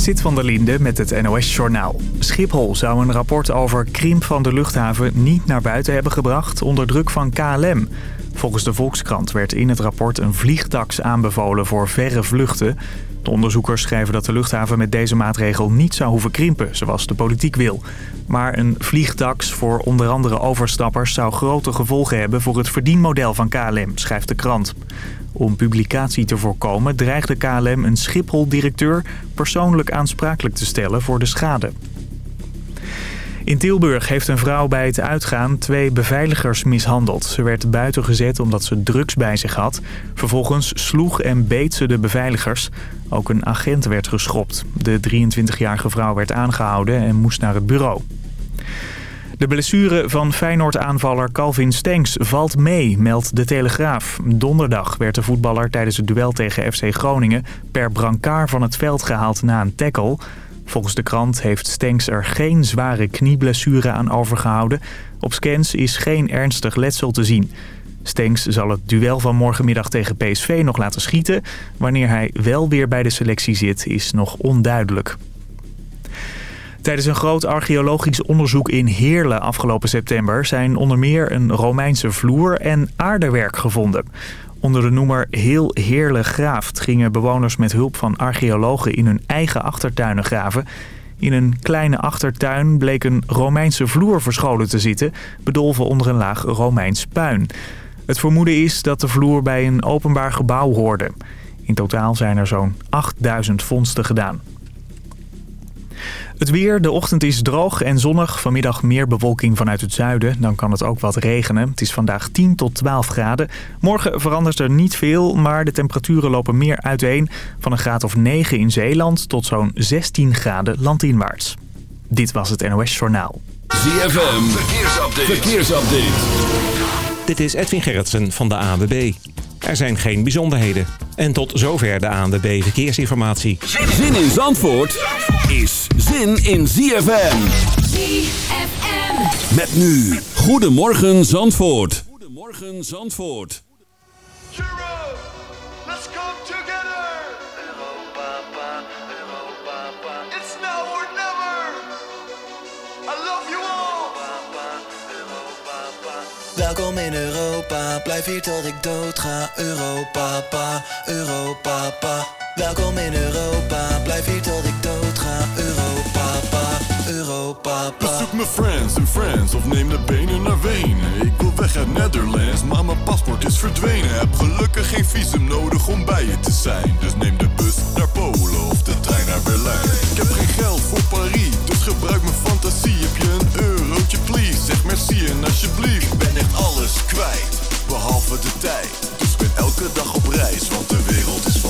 Sit van der Linde met het NOS-journaal. Schiphol zou een rapport over krimp van de luchthaven niet naar buiten hebben gebracht onder druk van KLM. Volgens de Volkskrant werd in het rapport een vliegtax aanbevolen voor verre vluchten. De onderzoekers schrijven dat de luchthaven met deze maatregel niet zou hoeven krimpen, zoals de politiek wil. Maar een vliegtax voor onder andere overstappers zou grote gevolgen hebben voor het verdienmodel van KLM, schrijft de krant. Om publicatie te voorkomen dreigde KLM een Schiphol-directeur persoonlijk aansprakelijk te stellen voor de schade. In Tilburg heeft een vrouw bij het uitgaan twee beveiligers mishandeld. Ze werd buiten gezet omdat ze drugs bij zich had. Vervolgens sloeg en beet ze de beveiligers. Ook een agent werd geschopt. De 23-jarige vrouw werd aangehouden en moest naar het bureau. De blessure van Feyenoord-aanvaller Calvin Stenks valt mee, meldt de Telegraaf. Donderdag werd de voetballer tijdens het duel tegen FC Groningen per brancard van het veld gehaald na een tackle. Volgens de krant heeft Stenks er geen zware knieblessure aan overgehouden. Op scans is geen ernstig letsel te zien. Stenks zal het duel van morgenmiddag tegen PSV nog laten schieten. Wanneer hij wel weer bij de selectie zit is nog onduidelijk. Tijdens een groot archeologisch onderzoek in Heerlen afgelopen september... zijn onder meer een Romeinse vloer en aardewerk gevonden. Onder de noemer Heel Heerle Graaft gingen bewoners met hulp van archeologen in hun eigen achtertuinen graven. In een kleine achtertuin bleek een Romeinse vloer verscholen te zitten, bedolven onder een laag Romeins puin. Het vermoeden is dat de vloer bij een openbaar gebouw hoorde. In totaal zijn er zo'n 8000 vondsten gedaan. Het weer, de ochtend is droog en zonnig. Vanmiddag meer bewolking vanuit het zuiden. Dan kan het ook wat regenen. Het is vandaag 10 tot 12 graden. Morgen verandert er niet veel, maar de temperaturen lopen meer uiteen. Van een graad of 9 in Zeeland tot zo'n 16 graden landinwaarts. Dit was het NOS Journaal. ZFM, verkeersupdate. verkeersupdate. Dit is Edwin Gerritsen van de ANWB. Er zijn geen bijzonderheden. En tot zover de ANWB Verkeersinformatie. Zin in Zandvoort is zin in ZFM. ZFM. Met nu. Goedemorgen Zandvoort. Goedemorgen Zandvoort. Welkom in Europa, blijf hier tot ik dood ga. Europa, pa, Europa, pa. Welkom in Europa, blijf hier tot ik dood ga. Europa, pa, Europa, pa. Bezoek mijn friends en friends of neem de benen naar Wenen. Ik wil weg uit Netherlands, maar mijn paspoort is verdwenen. Heb gelukkig geen visum nodig om bij je te zijn. Dus neem de bus naar Polen of de trein naar Berlijn. Ik heb geen geld voor Parijs, dus gebruik mijn fantasie. Heb je een eurotje, please? Zeg merci en alsjeblieft. Ik ben echt alles kwijt, behalve de tijd. Dus ik ben elke dag op reis, want de wereld is van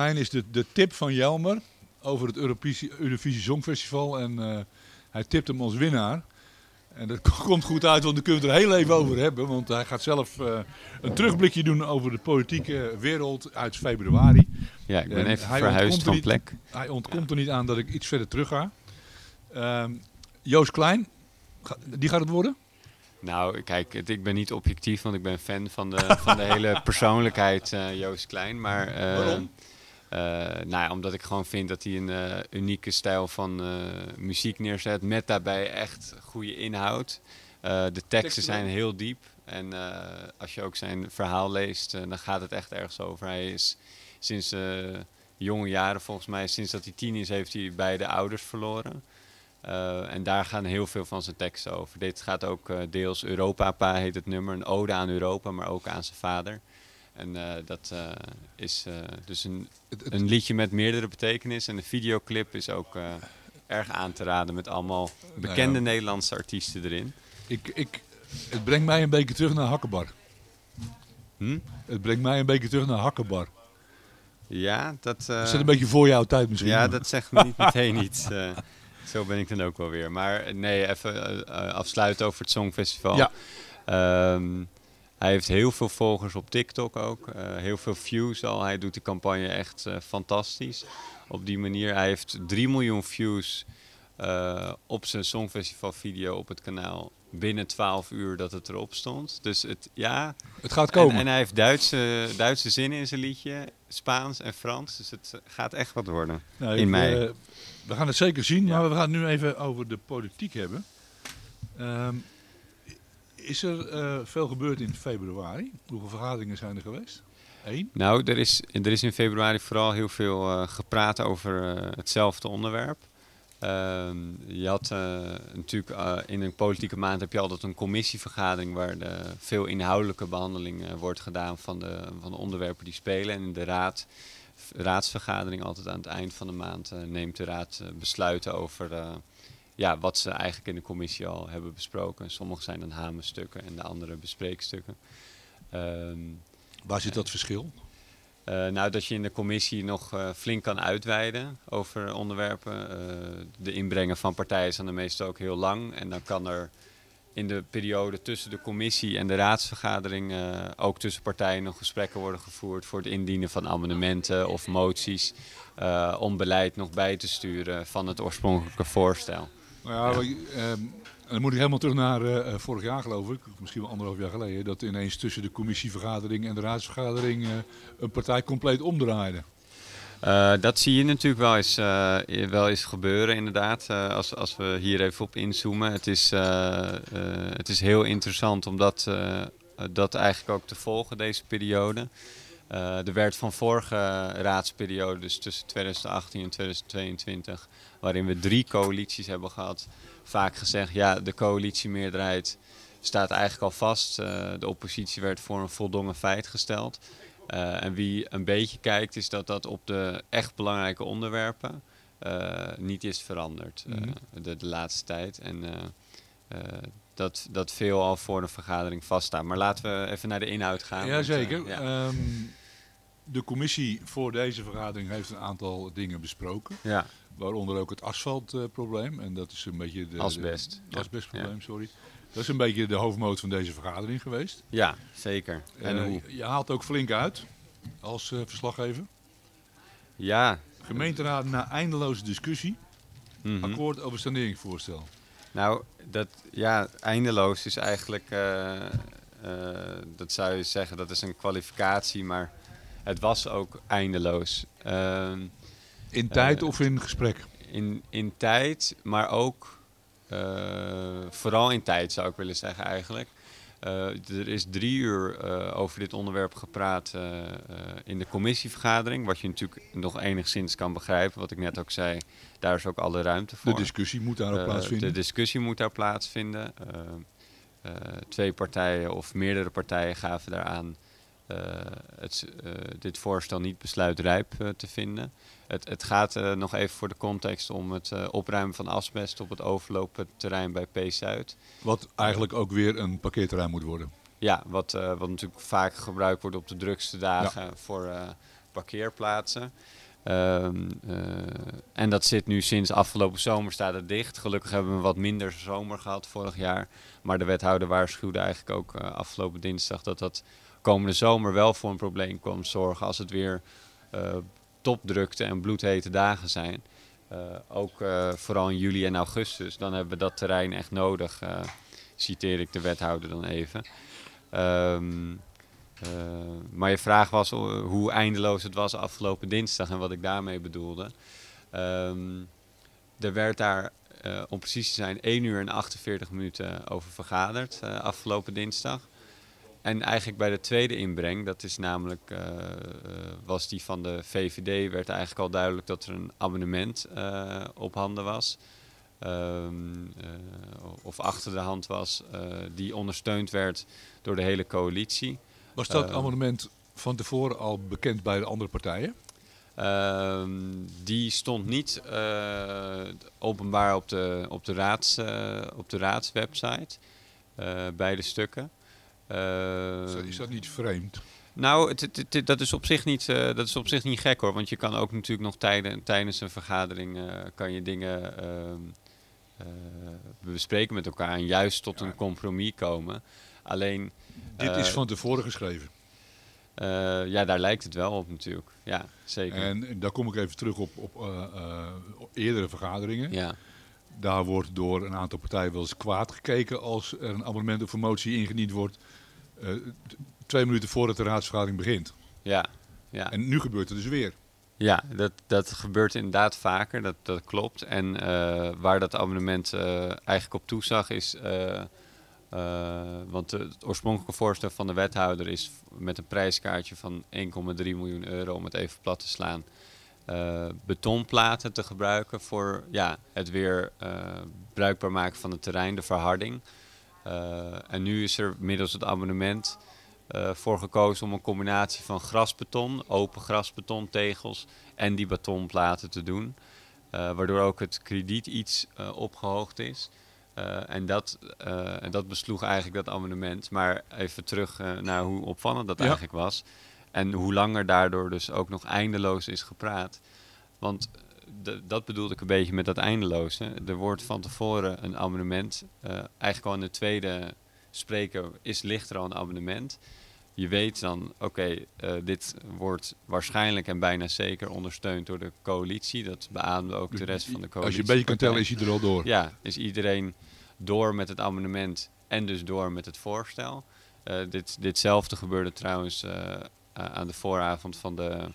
Klein is de, de tip van Jelmer over het Eurovisie, Eurovisie Songfestival. En eh, hij tipt hem als winnaar. En dat komt goed uit, want daar kunnen we het er heel even over hebben. Want hij gaat zelf eh, een terugblikje doen over de politieke wereld uit februari. Ja, ik ben En even verhuisd er van niet- plek. Hij ontkomt er niet aan dat ik iets verder terug ga. Ehm, Joost Klein, die gaat het worden? Nou, kijk, het- ik ben niet objectief, want ik ben fan van de, van de hele persoonlijkheid eh, Joost Klein. Maar, eh, Waarom? Eh, nou ja, omdat ik gewoon vind dat hij een eh, unieke stijl van eh, muziek neerzet. Met daarbij echt goede inhoud. De teksten zijn heel diep. En als je ook zijn verhaal leest, dan gaat het echt ergens over. Hij is sinds jonge jaren, volgens mij, sinds dat hij tien is, heeft hij beide ouders verloren. En daar gaan heel veel van zijn teksten over. Dit gaat ook deels Europapa heet het nummer, een ode aan Europa, maar ook aan zijn vader. En eh, dat eh, is eh, dus een, een liedje met meerdere betekenissen. En de videoclip is ook erg aan te raden met allemaal bekende Nou ja. Nederlandse artiesten erin. Ik, ik, het brengt mij een beetje terug naar Hakkenbar. Hm? Het brengt mij een beetje terug naar Hakkenbar. Ja, dat, Is dat een beetje voor jouw tijd misschien? ja, dat zegt me niet meteen iets. zo ben ik dan ook wel weer. Maar nee, even afsluiten over het Songfestival. Ja. Ehm, hij heeft heel veel volgers op TikTok ook. eh, heel veel views al. Hij doet de campagne echt eh, fantastisch. Op die manier. Hij heeft 3 miljoen views eh, op zijn Songfestival video op het kanaal. Binnen 12 uur dat het erop stond. Dus het, ja. Het gaat En, komen. en hij heeft Duitse, Duitse zinnen in zijn liedje. Spaans en Frans. Dus het gaat echt wat worden. Nou, in mei. we gaan het zeker zien, Ja. maar we gaan het nu even over de politiek hebben. Ehm, is er eh, veel gebeurd in februari? Hoeveel vergaderingen zijn er geweest? Eén? Nou, er is, er is in februari vooral heel veel eh, gepraat over eh, hetzelfde onderwerp. Ehm, je had natuurlijk in een politieke maand heb je altijd een commissievergadering waar de, veel inhoudelijke behandeling eh, wordt gedaan van de, van de onderwerpen die spelen. En in de raad, raadsvergadering altijd aan het eind van de maand neemt de raad besluiten over ja, wat ze eigenlijk in de commissie al hebben besproken. Sommige zijn dan hamerstukken en de andere bespreekstukken. Ehm, Waar zit dat verschil? eh, nou, dat je in de commissie nog eh, flink kan uitweiden over onderwerpen. Eh, de inbrengen van partijen zijn er meestal ook heel lang. En dan kan er in de periode tussen de commissie en de raadsvergadering ook tussen partijen nog gesprekken worden gevoerd voor het indienen van amendementen of moties. om beleid nog bij te sturen van het oorspronkelijke voorstel. Nou ja, ehm, dan moet ik helemaal terug naar eh, eh, vorig jaar geloof ik, misschien wel anderhalf jaar geleden, dat ineens tussen de commissievergadering en de raadsvergadering eh, een partij compleet omdraaide. Dat zie je natuurlijk wel eens, wel eens gebeuren, inderdaad. Als, als we hier even op inzoomen. Het is, het is heel interessant om dat, dat eigenlijk ook te volgen, deze periode. Er werd van vorige raadsperiode, dus tussen 2018 en 2022, waarin we drie coalities hebben gehad, vaak gezegd: ja, de coalitiemeerderheid staat eigenlijk al vast. Eh, de oppositie werd voor een voldongen feit gesteld. Eh, en wie een beetje kijkt, is dat dat op de echt belangrijke onderwerpen eh, niet is veranderd Mhm. de, de laatste tijd. En dat, dat veel al voor een vergadering vaststaat. Maar laten we even naar de inhoud gaan. want, Jazeker. ja. Ehm, de commissie voor deze vergadering heeft een aantal dingen besproken. ja. Waaronder ook het asfaltprobleem. en dat is een beetje de... Asbest. De, asbestprobleem, sorry. Dat is een beetje de hoofdmoot van deze vergadering geweest. ja, zeker. En Eh, hoe? Je haalt ook flink uit als eh, verslaggever. Ja. Gemeenteraad na eindeloze discussie. mhm. Akkoord over saneringsvoorstel. Nou, dat ja, eindeloos is eigenlijk, eh, dat zou je zeggen, dat is een kwalificatie, maar het was ook eindeloos. Ehm, In tijd Eh, of in gesprek? in, in tijd, maar ook eh, vooral in tijd zou ik willen zeggen eigenlijk. Eh, er is drie uur over dit onderwerp gepraat in de commissievergadering. Wat je natuurlijk nog enigszins kan begrijpen. Wat ik net ook zei, daar is ook alle ruimte voor. De discussie moet daar ook plaatsvinden. De discussie moet daar plaatsvinden. Twee partijen of meerdere partijen gaven daaraan het, eh, dit voorstel niet besluitrijp eh, te vinden. Het, het gaat eh, nog even voor de context om het eh, opruimen van asbest op het overloopterrein bij P-Zuid. Wat eigenlijk ook weer een parkeerterrein moet worden. Ja, wat, eh, wat natuurlijk vaak gebruikt wordt op de drukste dagen voor, eh, parkeerplaatsen. Ehm, eh, en dat zit nu sinds afgelopen zomer staat het dicht. Gelukkig hebben we wat minder zomer gehad vorig jaar. Maar de wethouder waarschuwde eigenlijk ook eh, afgelopen dinsdag dat dat komende zomer wel voor een probleem kwam zorgen als het weer eh, topdrukte en bloedhete dagen zijn. Eh, ook eh, vooral in juli en augustus, dan hebben we dat terrein echt nodig, citeer ik de wethouder dan even. Ehm, eh, maar je vraag was hoe eindeloos het was afgelopen dinsdag en wat ik daarmee bedoelde. Ehm, er werd daar, om precies te zijn, 1 uur en 48 minuten over vergaderd afgelopen dinsdag. En eigenlijk bij de tweede inbreng, dat is namelijk, eh, eh, was die van de VVD, werd eigenlijk al duidelijk dat er een abonnement eh, op handen was. Ehm, eh, of achter de hand was, die ondersteund werd door de hele coalitie. Was dat Eh, amendement van tevoren al bekend bij de andere partijen? Ehm, die stond niet openbaar op de, op de, raads, op de raadswebsite, eh beide stukken. Ehm, is dat niet vreemd? Nou, het, het- het- dat, is op zich niet, eh, dat is op zich niet gek hoor. Want je kan ook natuurlijk nog tijden, tijdens een vergadering eh, kan je dingen ehm, eh, bespreken met elkaar en juist tot een compromis komen. Alleen. Dit is van tevoren geschreven. ja, daar lijkt het wel op natuurlijk. Ja, zeker. En daar kom ik even terug op, op eerdere vergaderingen. Ja. Daar wordt door een aantal partijen wel eens kwaad gekeken als er een amendement of een motie ingediend wordt. Eh, twee minuten voordat de raadsvergadering begint. Ja, ja. En nu gebeurt het dus weer. Ja, dat, dat gebeurt inderdaad vaker, dat, dat klopt. En eh, waar dat abonnement eh, eigenlijk op toezag is... eh, want het oorspronkelijke voorstel van de wethouder is met een prijskaartje van 1,3 miljoen euro, om het even plat te slaan, betonplaten te gebruiken voor ja, het weer bruikbaar maken van het terrein, de verharding. Eh, en nu is er middels het abonnement eh, voor gekozen om een combinatie van grasbeton, open grasbeton tegels en die betonplaten te doen. Eh, waardoor ook het krediet iets eh, opgehoogd is. En, dat, en dat besloeg eigenlijk dat amendement. Maar even terug naar hoe opvallend dat Ja. eigenlijk was. En hoe langer daardoor dus ook nog eindeloos is gepraat. Want dat bedoelde ik een beetje met dat eindeloze. Er wordt van tevoren een abonnement. eh, eigenlijk al in de tweede spreker is, ligt er al een abonnement. Je weet dan, oké, eh, dit wordt waarschijnlijk en bijna zeker ondersteund door de coalitie. Dat beaamde ook de rest van de Als coalitie. je een beetje kan tellen, is er al door. Ja, is iedereen door met het amendement en dus door met het voorstel. Eh, dit, ditzelfde gebeurde trouwens aan de vooravond van de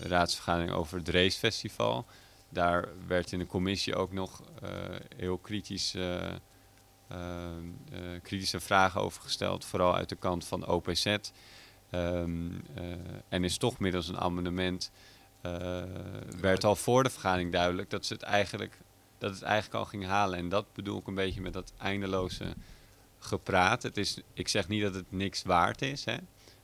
raadsvergadering over het racefestival. Daar werd in de commissie ook nog eh, heel kritisch, eh, eh, eh, kritische vragen over gesteld, vooral uit de kant van OPZ. Ehm, eh, en is toch middels een amendement eh, werd al voor de vergadering duidelijk dat, ze het eigenlijk, dat het eigenlijk al ging halen. En dat bedoel ik een beetje met dat eindeloze gepraat. Het is, ik zeg niet dat het niks waard is, hè?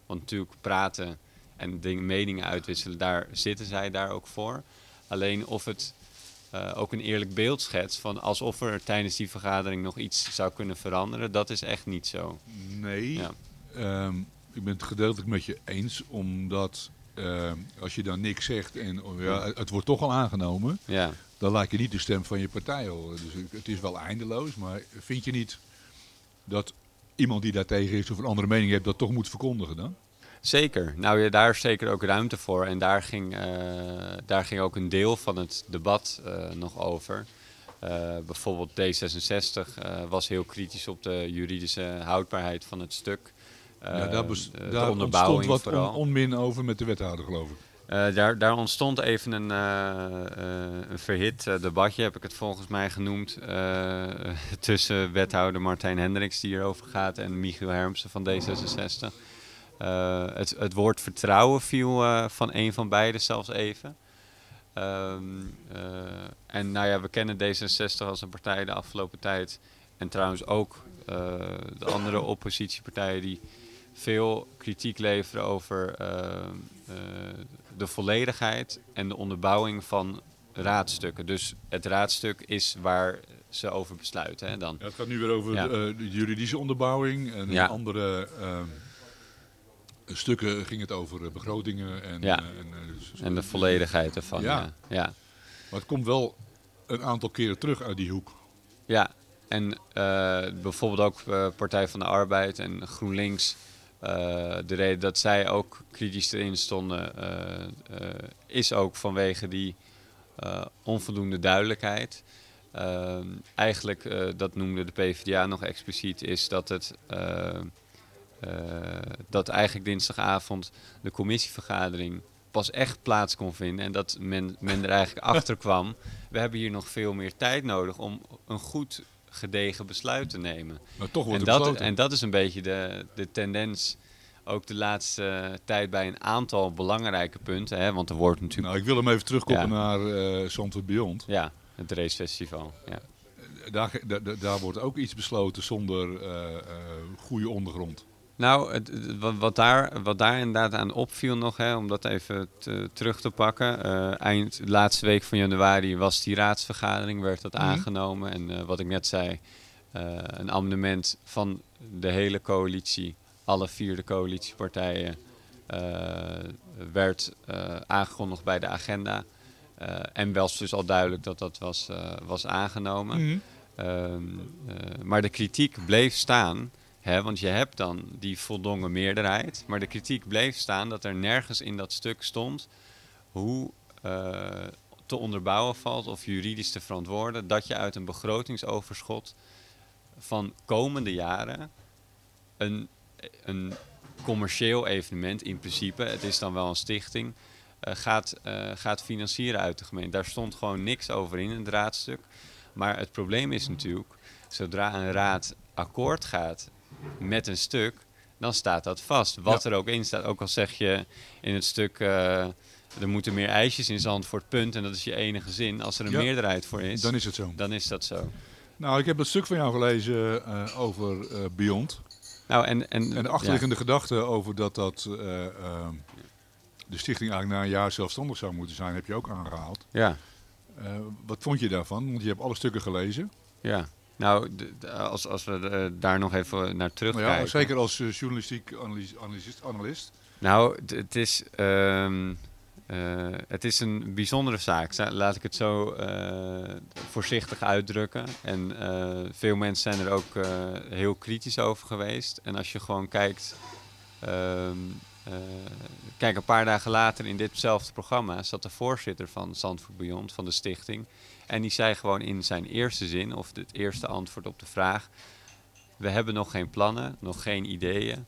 want natuurlijk praten en meningen uitwisselen, daar zitten zij daar ook voor. Alleen of het eh, ook een eerlijk beeld schetst van alsof er tijdens die vergadering nog iets zou kunnen veranderen, dat is echt niet zo. Nee, Ja. Ehm, ik ben het gedeeltelijk met je eens, omdat ehm, als je dan niks zegt en oh ja, het wordt toch al aangenomen, Ja. dan laat je niet de stem van je partij horen. Dus het- het is wel eindeloos, maar vind je niet dat iemand die daartegen is of een andere mening heeft, dat toch moet verkondigen dan? Zeker. Nou ja, daar is zeker ook ruimte voor. En daar ging, eh, daar ging ook een deel van het debat eh, nog over. Eh, bijvoorbeeld D66 eh, was heel kritisch op de juridische houdbaarheid van het stuk. ja, Eh, daar, de daar ontstond wat on- onmin over met de wethouder, geloof ik. Daar, daar ontstond even een, een verhit debatje, heb ik het volgens mij genoemd, tussen wethouder Martijn Hendricks, die hierover gaat, en Michiel Hermsen van D66. Eh, het, het woord vertrouwen viel eh, van een van beiden zelfs even. Ehm, eh, en nou ja, we kennen D66 als een partij de afgelopen tijd. En trouwens ook de andere oppositiepartijen die veel kritiek leveren over de volledigheid en de onderbouwing van raadstukken. Dus het raadstuk is waar ze over besluiten. Hè, dan. Ja, het gaat nu weer over Ja. de, de juridische onderbouwing en Ja. andere ehm, stukken ging het over eh, begrotingen en, Ja. eh, en, eh, En de volledigheid ervan. Ja. Maar het komt wel een aantal keren terug uit die hoek. Ja, en bijvoorbeeld ook Partij van de Arbeid en GroenLinks. de reden dat zij ook kritisch erin stonden, is ook vanwege die onvoldoende duidelijkheid. Ehm, eigenlijk, dat noemde de PvdA nog expliciet, is dat het dat eigenlijk dinsdagavond de commissievergadering pas echt plaats kon vinden en dat men, men er eigenlijk achter kwam. We hebben hier nog veel meer tijd nodig om een goed gedegen besluit te nemen. Maar toch wordt En dat, besloten. en dat is een beetje de, de tendens, ook de laatste tijd bij een aantal belangrijke punten. Hè, want er wordt natuurlijk Nou, ik wil hem even terugkoppelen Ja. naar eh Zandvoort Beyond. ja, het racefestival. Ja. Daar, ge- da- da- daar wordt ook iets besloten zonder eh, eh, goede ondergrond. Nou, het, wat, wat, daar, wat daar inderdaad aan opviel nog, hè, om dat even te- terug te pakken. eh, eind de laatste week van januari was die raadsvergadering, werd dat Mhm. aangenomen. En eh, wat ik net zei, eh, een amendement van de hele coalitie, alle vier de coalitiepartijen, werd aangekondigd bij de agenda. En was dus al duidelijk dat dat was, was aangenomen. Ehm, eh, maar de kritiek bleef staan. Want je hebt dan die voldongen meerderheid. Maar de kritiek bleef staan dat er nergens in dat stuk stond hoe eh, te onderbouwen valt of juridisch te verantwoorden dat je uit een begrotingsoverschot van komende jaren een, een commercieel evenement in principe, het is dan wel een stichting, eh, gaat, eh, gaat financieren uit de gemeente. Daar stond gewoon niks over in het raadstuk. Maar het probleem is natuurlijk, zodra een raad akkoord gaat met een stuk, dan staat dat vast. Wat Ja. er ook in staat, ook al zeg je in het stuk, eh, er moeten meer ijsjes in Zandvoort, punt. En dat is je enige zin. Als er een Ja, meerderheid voor is, Dan is het zo. dan is dat zo. Nou, ik heb een stuk van jou gelezen eh, over eh, Beyond. Nou, en, en, En de achterliggende gedachte over dat dat de stichting eigenlijk na een jaar zelfstandig zou moeten zijn, heb je ook aangehaald. Ja, wat vond je daarvan? Want je hebt alle stukken gelezen. ja. Nou, als, als we eh, daar nog even naar terugkijken. ja, zeker als eh, journalistiek analysist. analist. Nou, het is, ehm, eh, het is een bijzondere zaak. Za- Laat ik het zo voorzichtig uitdrukken. En veel mensen zijn er ook heel kritisch over geweest. En als je gewoon kijkt... ehm, eh, kijk, een paar dagen later in ditzelfde programma zat de voorzitter van Zandvoort Beyond, van de stichting. En die zei gewoon in zijn eerste zin, of het eerste antwoord op de vraag... We hebben nog geen plannen, nog geen ideeën.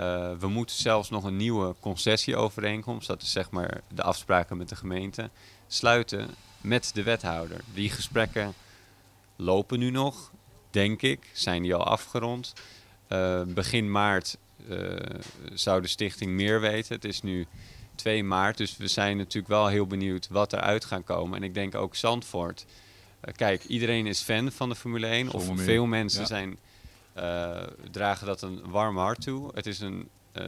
Uh, we moeten zelfs nog een nieuwe concessieovereenkomst, dat is zeg maar de afspraken met de gemeente, sluiten met de wethouder. Die gesprekken lopen nu nog, denk ik, zijn die al afgerond. Uh, begin maart uh, zou de stichting meer weten. Het is nu 2 maart, dus we zijn natuurlijk wel heel benieuwd wat eruit gaat komen. En ik denk ook Zandvoort. Uh, kijk, iedereen is fan van de Formule 1, Zonder of meer. veel mensen Ja. zijn uh, dragen dat een warm hart toe. Het is een, uh,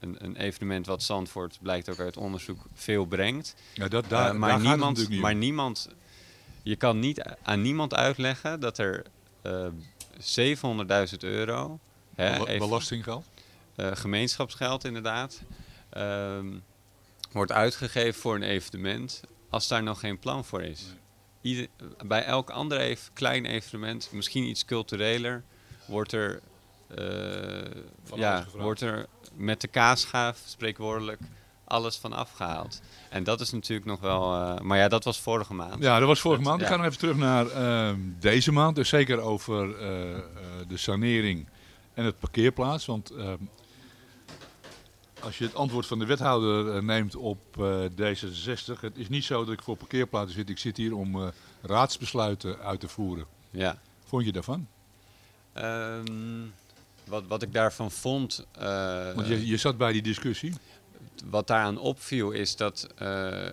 een, een, evenement wat Zandvoort, blijkt ook uit onderzoek, veel brengt. Ja, dat, daar, maar, daar niemand, niet maar niemand, je kan niet aan niemand uitleggen dat er uh, 700.000 euro, hè, Belastinggeld. gemeenschapsgeld inderdaad, ehm, wordt uitgegeven voor een evenement als daar nog geen plan voor is. Ieder, bij elk ander klein evenement, misschien iets cultureler, wordt er, eh, ja, wordt er met de kaasschaaf, spreekwoordelijk, alles van afgehaald. En dat is natuurlijk nog wel... eh, maar ja, dat was vorige maand. Ja, dat was vorige maand. Ik ja. ga nog even terug naar ehm, deze maand. Dus zeker over eh, de sanering en het parkeerplaats. Want ehm, als je het antwoord van de wethouder eh, neemt op eh, D66... Het is niet zo dat ik voor parkeerplaatsen zit. Ik zit hier om eh, raadsbesluiten uit te voeren. Ja. Vond je daarvan? Ehm, wat, wat ik daarvan vond... Want je, je zat bij die discussie. wat daaraan opviel is dat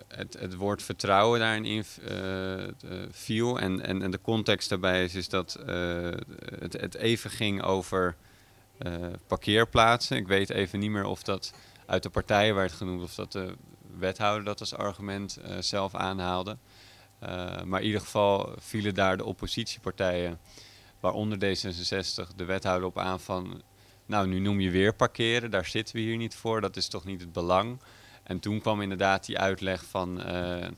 het, het woord vertrouwen daarin in, eh, viel. En, en, en de context daarbij is, is dat het, het even ging over parkeerplaatsen. Ik weet even niet meer of dat uit de partijen werd genoemd of dat de wethouder dat als argument eh, zelf aanhaalde. Eh, maar in ieder geval vielen daar de oppositiepartijen, waaronder D66, de wethouder op aan van nou, nu noem je weer parkeren, daar zitten we hier niet voor, dat is toch niet het belang. En toen kwam inderdaad die uitleg van eh, eh,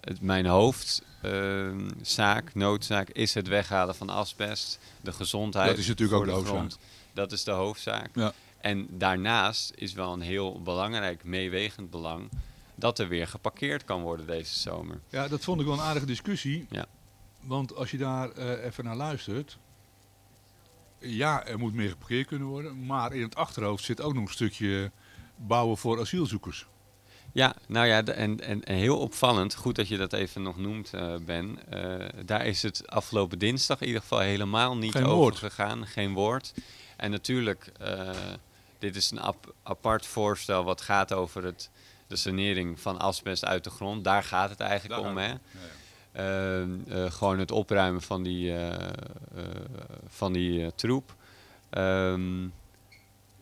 het, mijn hoofdzaak, noodzaak, is het weghalen van asbest, de gezondheid. Dat is natuurlijk voor ook de grond. Dat is de hoofdzaak. Ja. En daarnaast is wel een heel belangrijk, meewegend belang dat er weer geparkeerd kan worden deze zomer. Ja, dat vond ik wel een aardige discussie. Ja. Want als je daar eh, even naar luistert. Ja, er moet meer geparkeerd kunnen worden. Maar in het achterhoofd zit ook nog een stukje bouwen voor asielzoekers. Ja, nou ja, en, en, en heel opvallend, goed dat je dat even nog noemt, eh, Ben. eh, daar is het afgelopen dinsdag in ieder geval helemaal niet Geen over woord. gegaan. Geen woord. En natuurlijk, eh, dit is een ap- apart voorstel wat gaat over het, de sanering van asbest uit de grond. Daar gaat het eigenlijk Daar om, hè. Ehm, eh, gewoon het opruimen van die, eh, eh, van die troep. Ehm,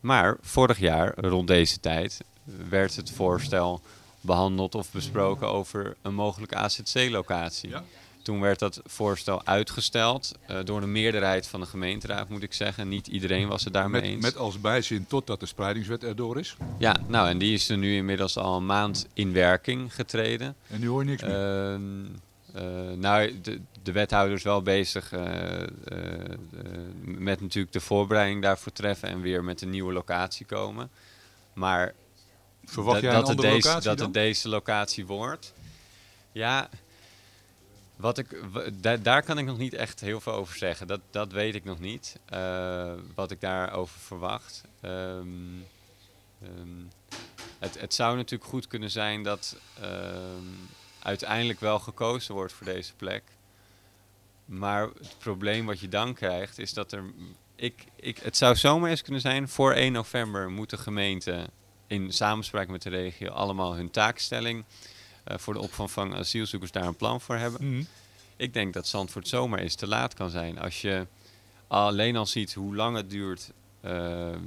maar vorig jaar, rond deze tijd, werd het voorstel behandeld of besproken over een mogelijke AZC-locatie. Ja. Toen werd dat voorstel uitgesteld eh, door de meerderheid van de gemeenteraad, moet ik zeggen. Niet iedereen was het daarmee Met, eens. met als bijzin totdat de spreidingswet erdoor is. Ja, nou en die is er nu inmiddels al een maand in werking getreden. En nu hoor je niks meer. Ehm, eh, nou, de, de wethouder is wel bezig eh, met natuurlijk de voorbereiding daarvoor treffen en weer met een nieuwe locatie komen. Maar Verwacht dat, jij een dat, het andere deze, locatie dat het deze locatie wordt. Ja, wat ik, daar kan ik nog niet echt heel veel over zeggen. Dat, dat weet ik nog niet. eh, wat ik daarover verwacht. Ehm, ehm, het, het zou natuurlijk goed kunnen zijn dat ehm, uiteindelijk wel gekozen wordt voor deze plek. Maar het probleem wat je dan krijgt is dat er. Ik, ik, het zou zomaar eens kunnen zijn, voor 1 november moet de gemeente in samenspraak met de regio allemaal hun taakstelling eh, voor de opvang van asielzoekers daar een plan voor hebben. Mhm. Ik denk dat Zandvoort zomaar eens te laat kan zijn. Als je alleen al ziet hoe lang het duurt, eh, eh,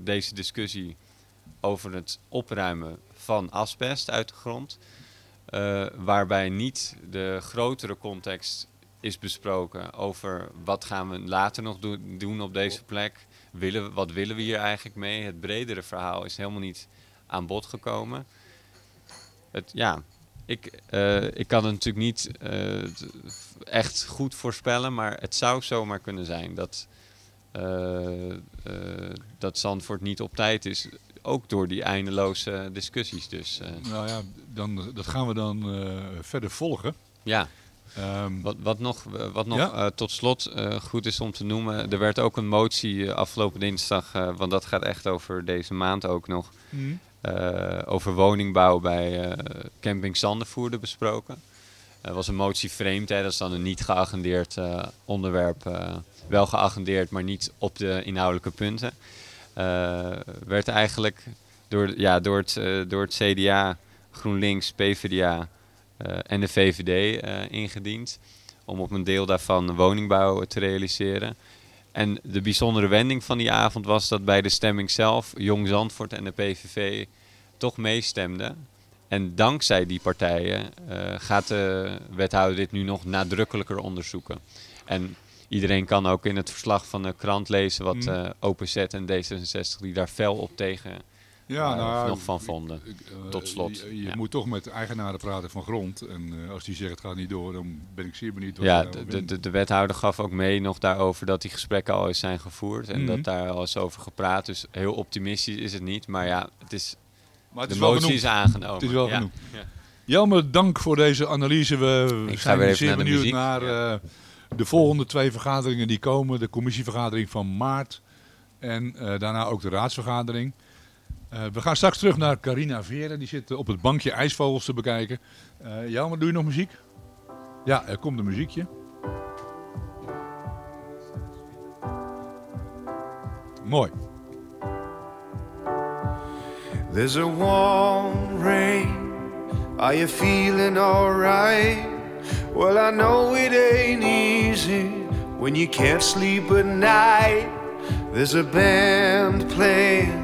deze discussie over het opruimen van asbest uit de grond. waarbij niet de grotere context is besproken over wat gaan we later nog do- doen op deze plek. Willen, wat willen we hier eigenlijk mee? Het bredere verhaal is helemaal niet aan bod gekomen. Het, ja, ik, eh, ik kan het natuurlijk niet eh, echt goed voorspellen, maar het zou zomaar kunnen zijn dat, eh, dat Zandvoort niet op tijd is. Ook door die eindeloze discussies. Dus Nou ja, dan, dat gaan we dan verder volgen. ja. Ehm, Wat, wat nog, wat nog Ja? eh, tot slot eh, goed is om te noemen, er werd ook een motie eh, afgelopen dinsdag, eh, want dat gaat echt over deze maand ook nog, eh, over woningbouw bij eh, camping Zandervoerde besproken. Er was een motie vreemd, hè, dat is dan een niet geagendeerd eh, onderwerp. eh, wel geagendeerd, maar niet op de inhoudelijke punten. Eh, werd eigenlijk door, ja, door, het, eh, door het CDA, GroenLinks, PvdA eh, en de VVD eh, ingediend. Om op een deel daarvan woningbouw te realiseren. En de bijzondere wending van die avond was dat bij de stemming zelf Jong Zandvoort en de PVV toch meestemden. En dankzij die partijen eh, gaat de wethouder dit nu nog nadrukkelijker onderzoeken. En iedereen kan ook in het verslag van de krant lezen wat Mm. eh OPZ en D66 die daar fel op tegen ja, eh, nou, nog van vonden. eh, Tot slot, Je, je ja. moet toch met eigenaren praten van grond. En eh, als die zeggen het gaat niet door, dan ben ik zeer benieuwd wat Ja, de, de, de, de wethouder gaf ook mee nog daarover dat die gesprekken al eens zijn gevoerd. En Mhm. dat daar al is over gepraat. Dus heel optimistisch is het niet. Maar ja, het is, Maar het de is motie is aangenomen. Het is wel. Jelmer, dank voor deze analyse. We Ik zijn weer zeer naar de benieuwd muziek. naar de volgende twee vergaderingen die komen. De commissievergadering van maart en daarna ook de raadsvergadering. Eh, we gaan straks terug naar Carina Veren. Die zit eh, op het bankje ijsvogels te bekijken. Eh Jelmer, doe je nog muziek? Ja, er komt een muziekje. Mooi. There's a warm rain. Are you feeling alright? Well, I know it ain't easy when you can't sleep at night. There's a band playing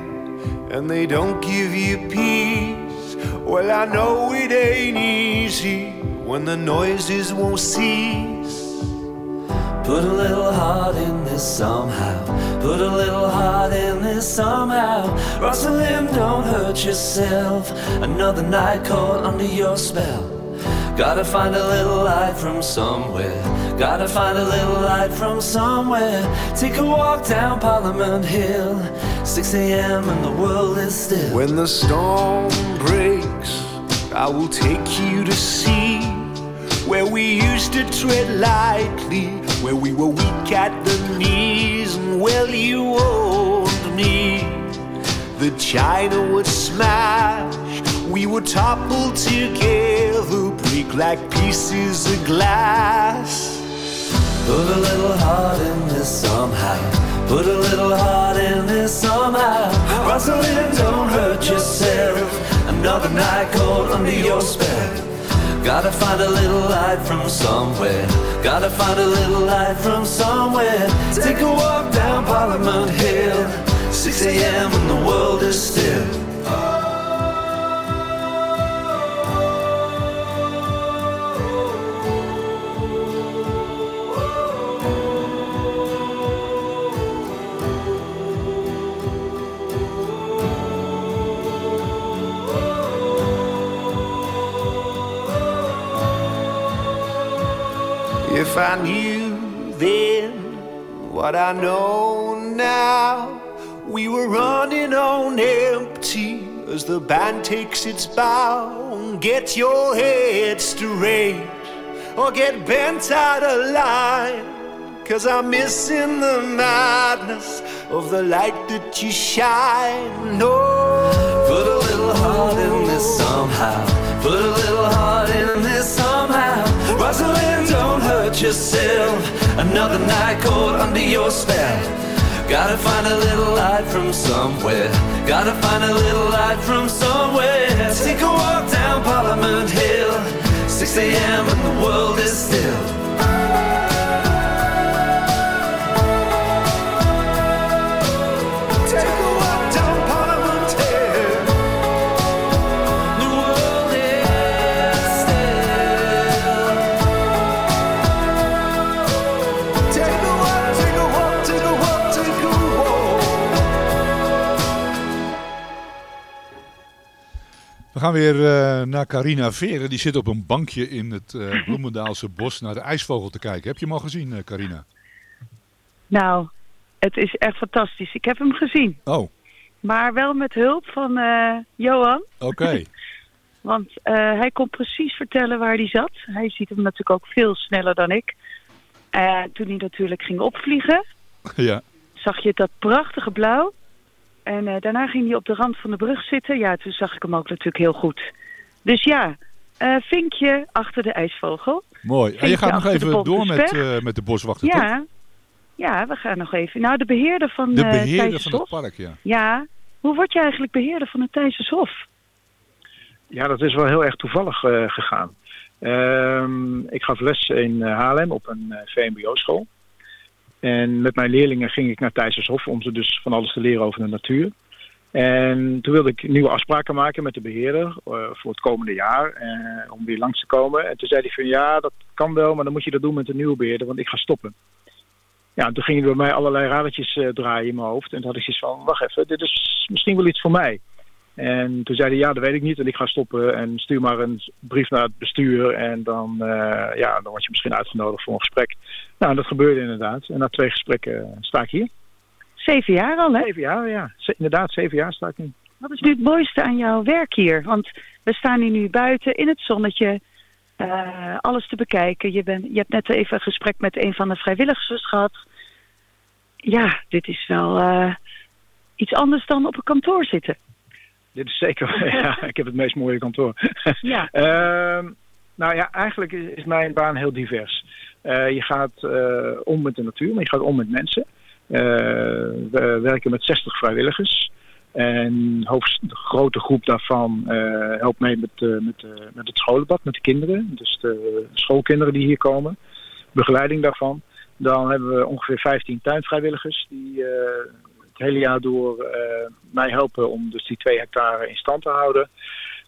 and they don't give you peace. Well, I know it ain't easy when the noises won't cease. Put a little heart in this somehow. Put a little heart in this somehow. Rosalind, don't hurt yourself. Another night caught under your spell. Gotta find a little light from somewhere. Gotta find a little light from somewhere. Take a walk down Parliament Hill. 6 a.m. and the world is still. When the storm breaks, I will take you to see where we used to tread lightly, where we were weak at the knees, and well, you owned me. The china would smash, we would topple together, break like pieces of glass. Put a little heart in this somehow. Put a little heart in this somehow. Rosalind, don't hurt yourself. Another night caught under your spell. Gotta find a little light from somewhere. Gotta find a little light from somewhere. Take a walk down Parliament Hill. 6 a.m. when the world is still. If I knew then what I know now, we were running on empty as the band takes its bow. Get your head straight or get bent out of line. Cause I'm missing the madness of the light that you shine. No. Put a little heart in this somehow. Put a little heart in yourself. Another night caught under your spell. Gotta find a little light from somewhere. Gotta find a little light from somewhere. Take a walk down Parliament Hill. 6 a.m. and the world is still. We gaan weer eh, naar Carina Veren. Die zit op een bankje in het eh, Bloemendaalse bos naar de ijsvogel te kijken. Heb je hem al gezien, eh, Carina? Nou, het is echt fantastisch. Ik heb hem gezien. Oh, Maar wel met hulp van Johan. oké. Want hij kon precies vertellen waar hij zat. Hij ziet hem natuurlijk ook veel sneller dan ik. Toen hij natuurlijk ging opvliegen, ja. zag je dat prachtige blauw. En eh, daarna ging hij op de rand van de brug zitten. Ja, toen zag ik hem ook natuurlijk heel goed. Dus ja, eh, vinkje achter de ijsvogel. Mooi. En je gaat nog even door met, eh, met de boswachter, toch? Ja, ja, we gaan nog even. Nou, de beheerder van De eh, beheerder van het park, ja. Ja, hoe word je eigenlijk beheerder van het Thijssershof? Ja, dat is wel heel erg toevallig eh, gegaan. Ehm, ik gaf les in Haarlem op een eh, VMBO-school. En met mijn leerlingen ging ik naar Thijssershof om ze dus van alles te leren over de natuur. En toen wilde ik nieuwe afspraken maken met de beheerder eh, voor het komende jaar, eh, om weer langs te komen. En toen zei hij van ja, dat kan wel, maar dan moet je dat doen met de nieuwe beheerder, want ik ga stoppen. Ja, en toen gingen bij mij allerlei radertjes eh, draaien in mijn hoofd. En toen had ik zoiets van, wacht even, dit is misschien wel iets voor mij. En toen zei hij, ja, dat weet ik niet en ik ga stoppen. En stuur maar een brief naar het bestuur en dan, eh, ja, dan word je misschien uitgenodigd voor een gesprek. Nou, dat gebeurde inderdaad. En na twee gesprekken eh, sta ik hier. Zeven jaar al, hè? Zeven jaar, ja. Inderdaad, zeven jaar sta ik nu. Wat is nu het mooiste aan jouw werk hier? Want we staan hier nu buiten in het zonnetje. eh, alles te bekijken. Je, bent, je hebt net even een gesprek met een van de vrijwilligers gehad. Ja, dit is wel iets anders dan op een kantoor zitten. Dit is zeker, ja, ik heb het meest mooie kantoor. Ja. Ehm, nou ja, eigenlijk is, mijn baan heel divers. Eh, je gaat eh, om met de natuur, maar je gaat om met mensen. Eh, we werken met 60 vrijwilligers. En hoofd, de grote groep daarvan helpt mee met, met, met het scholenbad, met de kinderen. Dus de schoolkinderen die hier komen. Begeleiding daarvan. Dan hebben we ongeveer 15 tuinvrijwilligers die het hele jaar door eh, mij helpen om dus die twee hectare in stand te houden.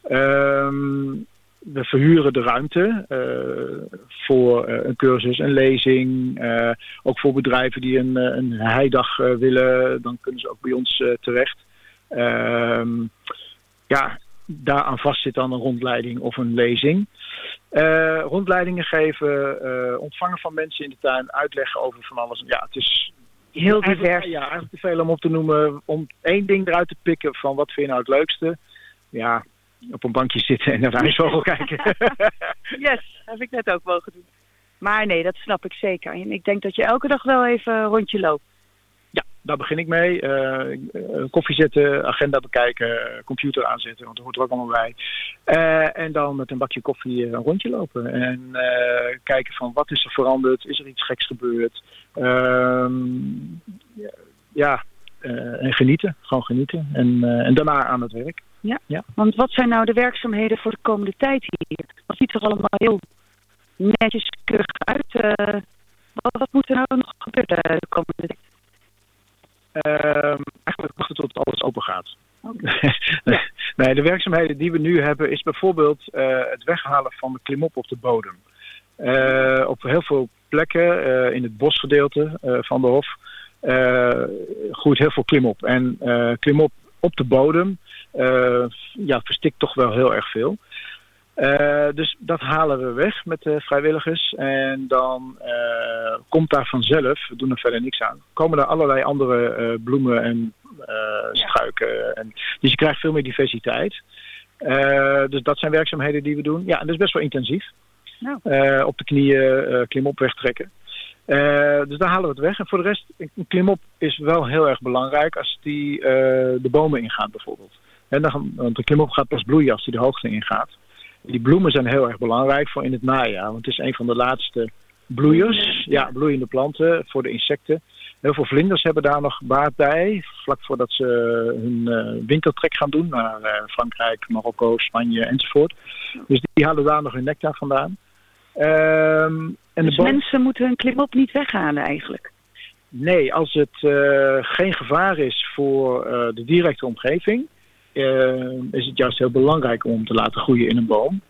Ehm, we verhuren de ruimte eh, voor eh, een cursus, een lezing. ook voor bedrijven die een, een heidag willen, dan kunnen ze ook bij ons terecht. Ehm, ja, daaraan vast zit dan een rondleiding of een lezing. Rondleidingen geven, ontvangen van mensen in de tuin, uitleggen over van alles. Ja, het is Heel Eigenlijk- divers. Ja, eigenlijk te veel om op te noemen. Om één ding eruit te pikken van wat vind je nou het leukste. Ja, op een bankje zitten en naar de ijsvogel kijken. Yes, heb ik net ook mogen doen. Maar nee, dat snap ik zeker. En ik denk dat je elke dag wel even een rondje loopt. Daar begin ik mee. Eh, koffie zetten, agenda bekijken, computer aanzetten, want dat hoort er ook allemaal bij. Eh, en dan met een bakje koffie eh, een rondje lopen. En kijken van wat is er veranderd, is er iets geks gebeurd. Ehm, ja, en genieten, gewoon genieten. En, en daarna aan het werk. Ja. Ja. Want wat zijn nou de werkzaamheden voor de komende tijd hier? Dat ziet er allemaal heel netjes keurig uit. wat, wat moet er nou nog gebeuren de komende tijd? Ehm, eigenlijk wachten tot alles open gaat. nee, de werkzaamheden die we nu hebben is bijvoorbeeld eh, het weghalen van de klimop op de bodem. Eh, op heel veel plekken eh, in het bosgedeelte van de hof groeit heel veel klimop. En klimop op de bodem ja, verstikt toch wel heel erg veel. Eh, dus dat halen we weg met de vrijwilligers. En dan eh, komt daar vanzelf, we doen er verder niks aan, komen er allerlei andere eh, bloemen en struiken. En, dus je krijgt veel meer diversiteit. Dus dat zijn werkzaamheden die we doen. Ja, en dat is best wel intensief. Nou. Op de knieën klimop wegtrekken. Dus daar halen we het weg. En voor de rest, een klimop is wel heel erg belangrijk als die de bomen ingaat bijvoorbeeld. En dan, want de klimop gaat pas bloeien als die de hoogte ingaat. Die bloemen zijn heel erg belangrijk voor in het najaar. Want het is een van de laatste bloeiers. Ja, bloeiende planten voor de insecten. Heel veel vlinders hebben daar nog baat bij. Vlak voordat ze hun eh, wintertrek gaan doen naar eh, Frankrijk, Marokko, Spanje enzovoort. Dus die halen daar nog hun nectar vandaan. Ehm, en Dus de mensen moeten hun klimop niet weghalen eigenlijk. Nee, als het eh, geen gevaar is voor de directe omgeving, is het juist heel belangrijk om te laten groeien in een boom.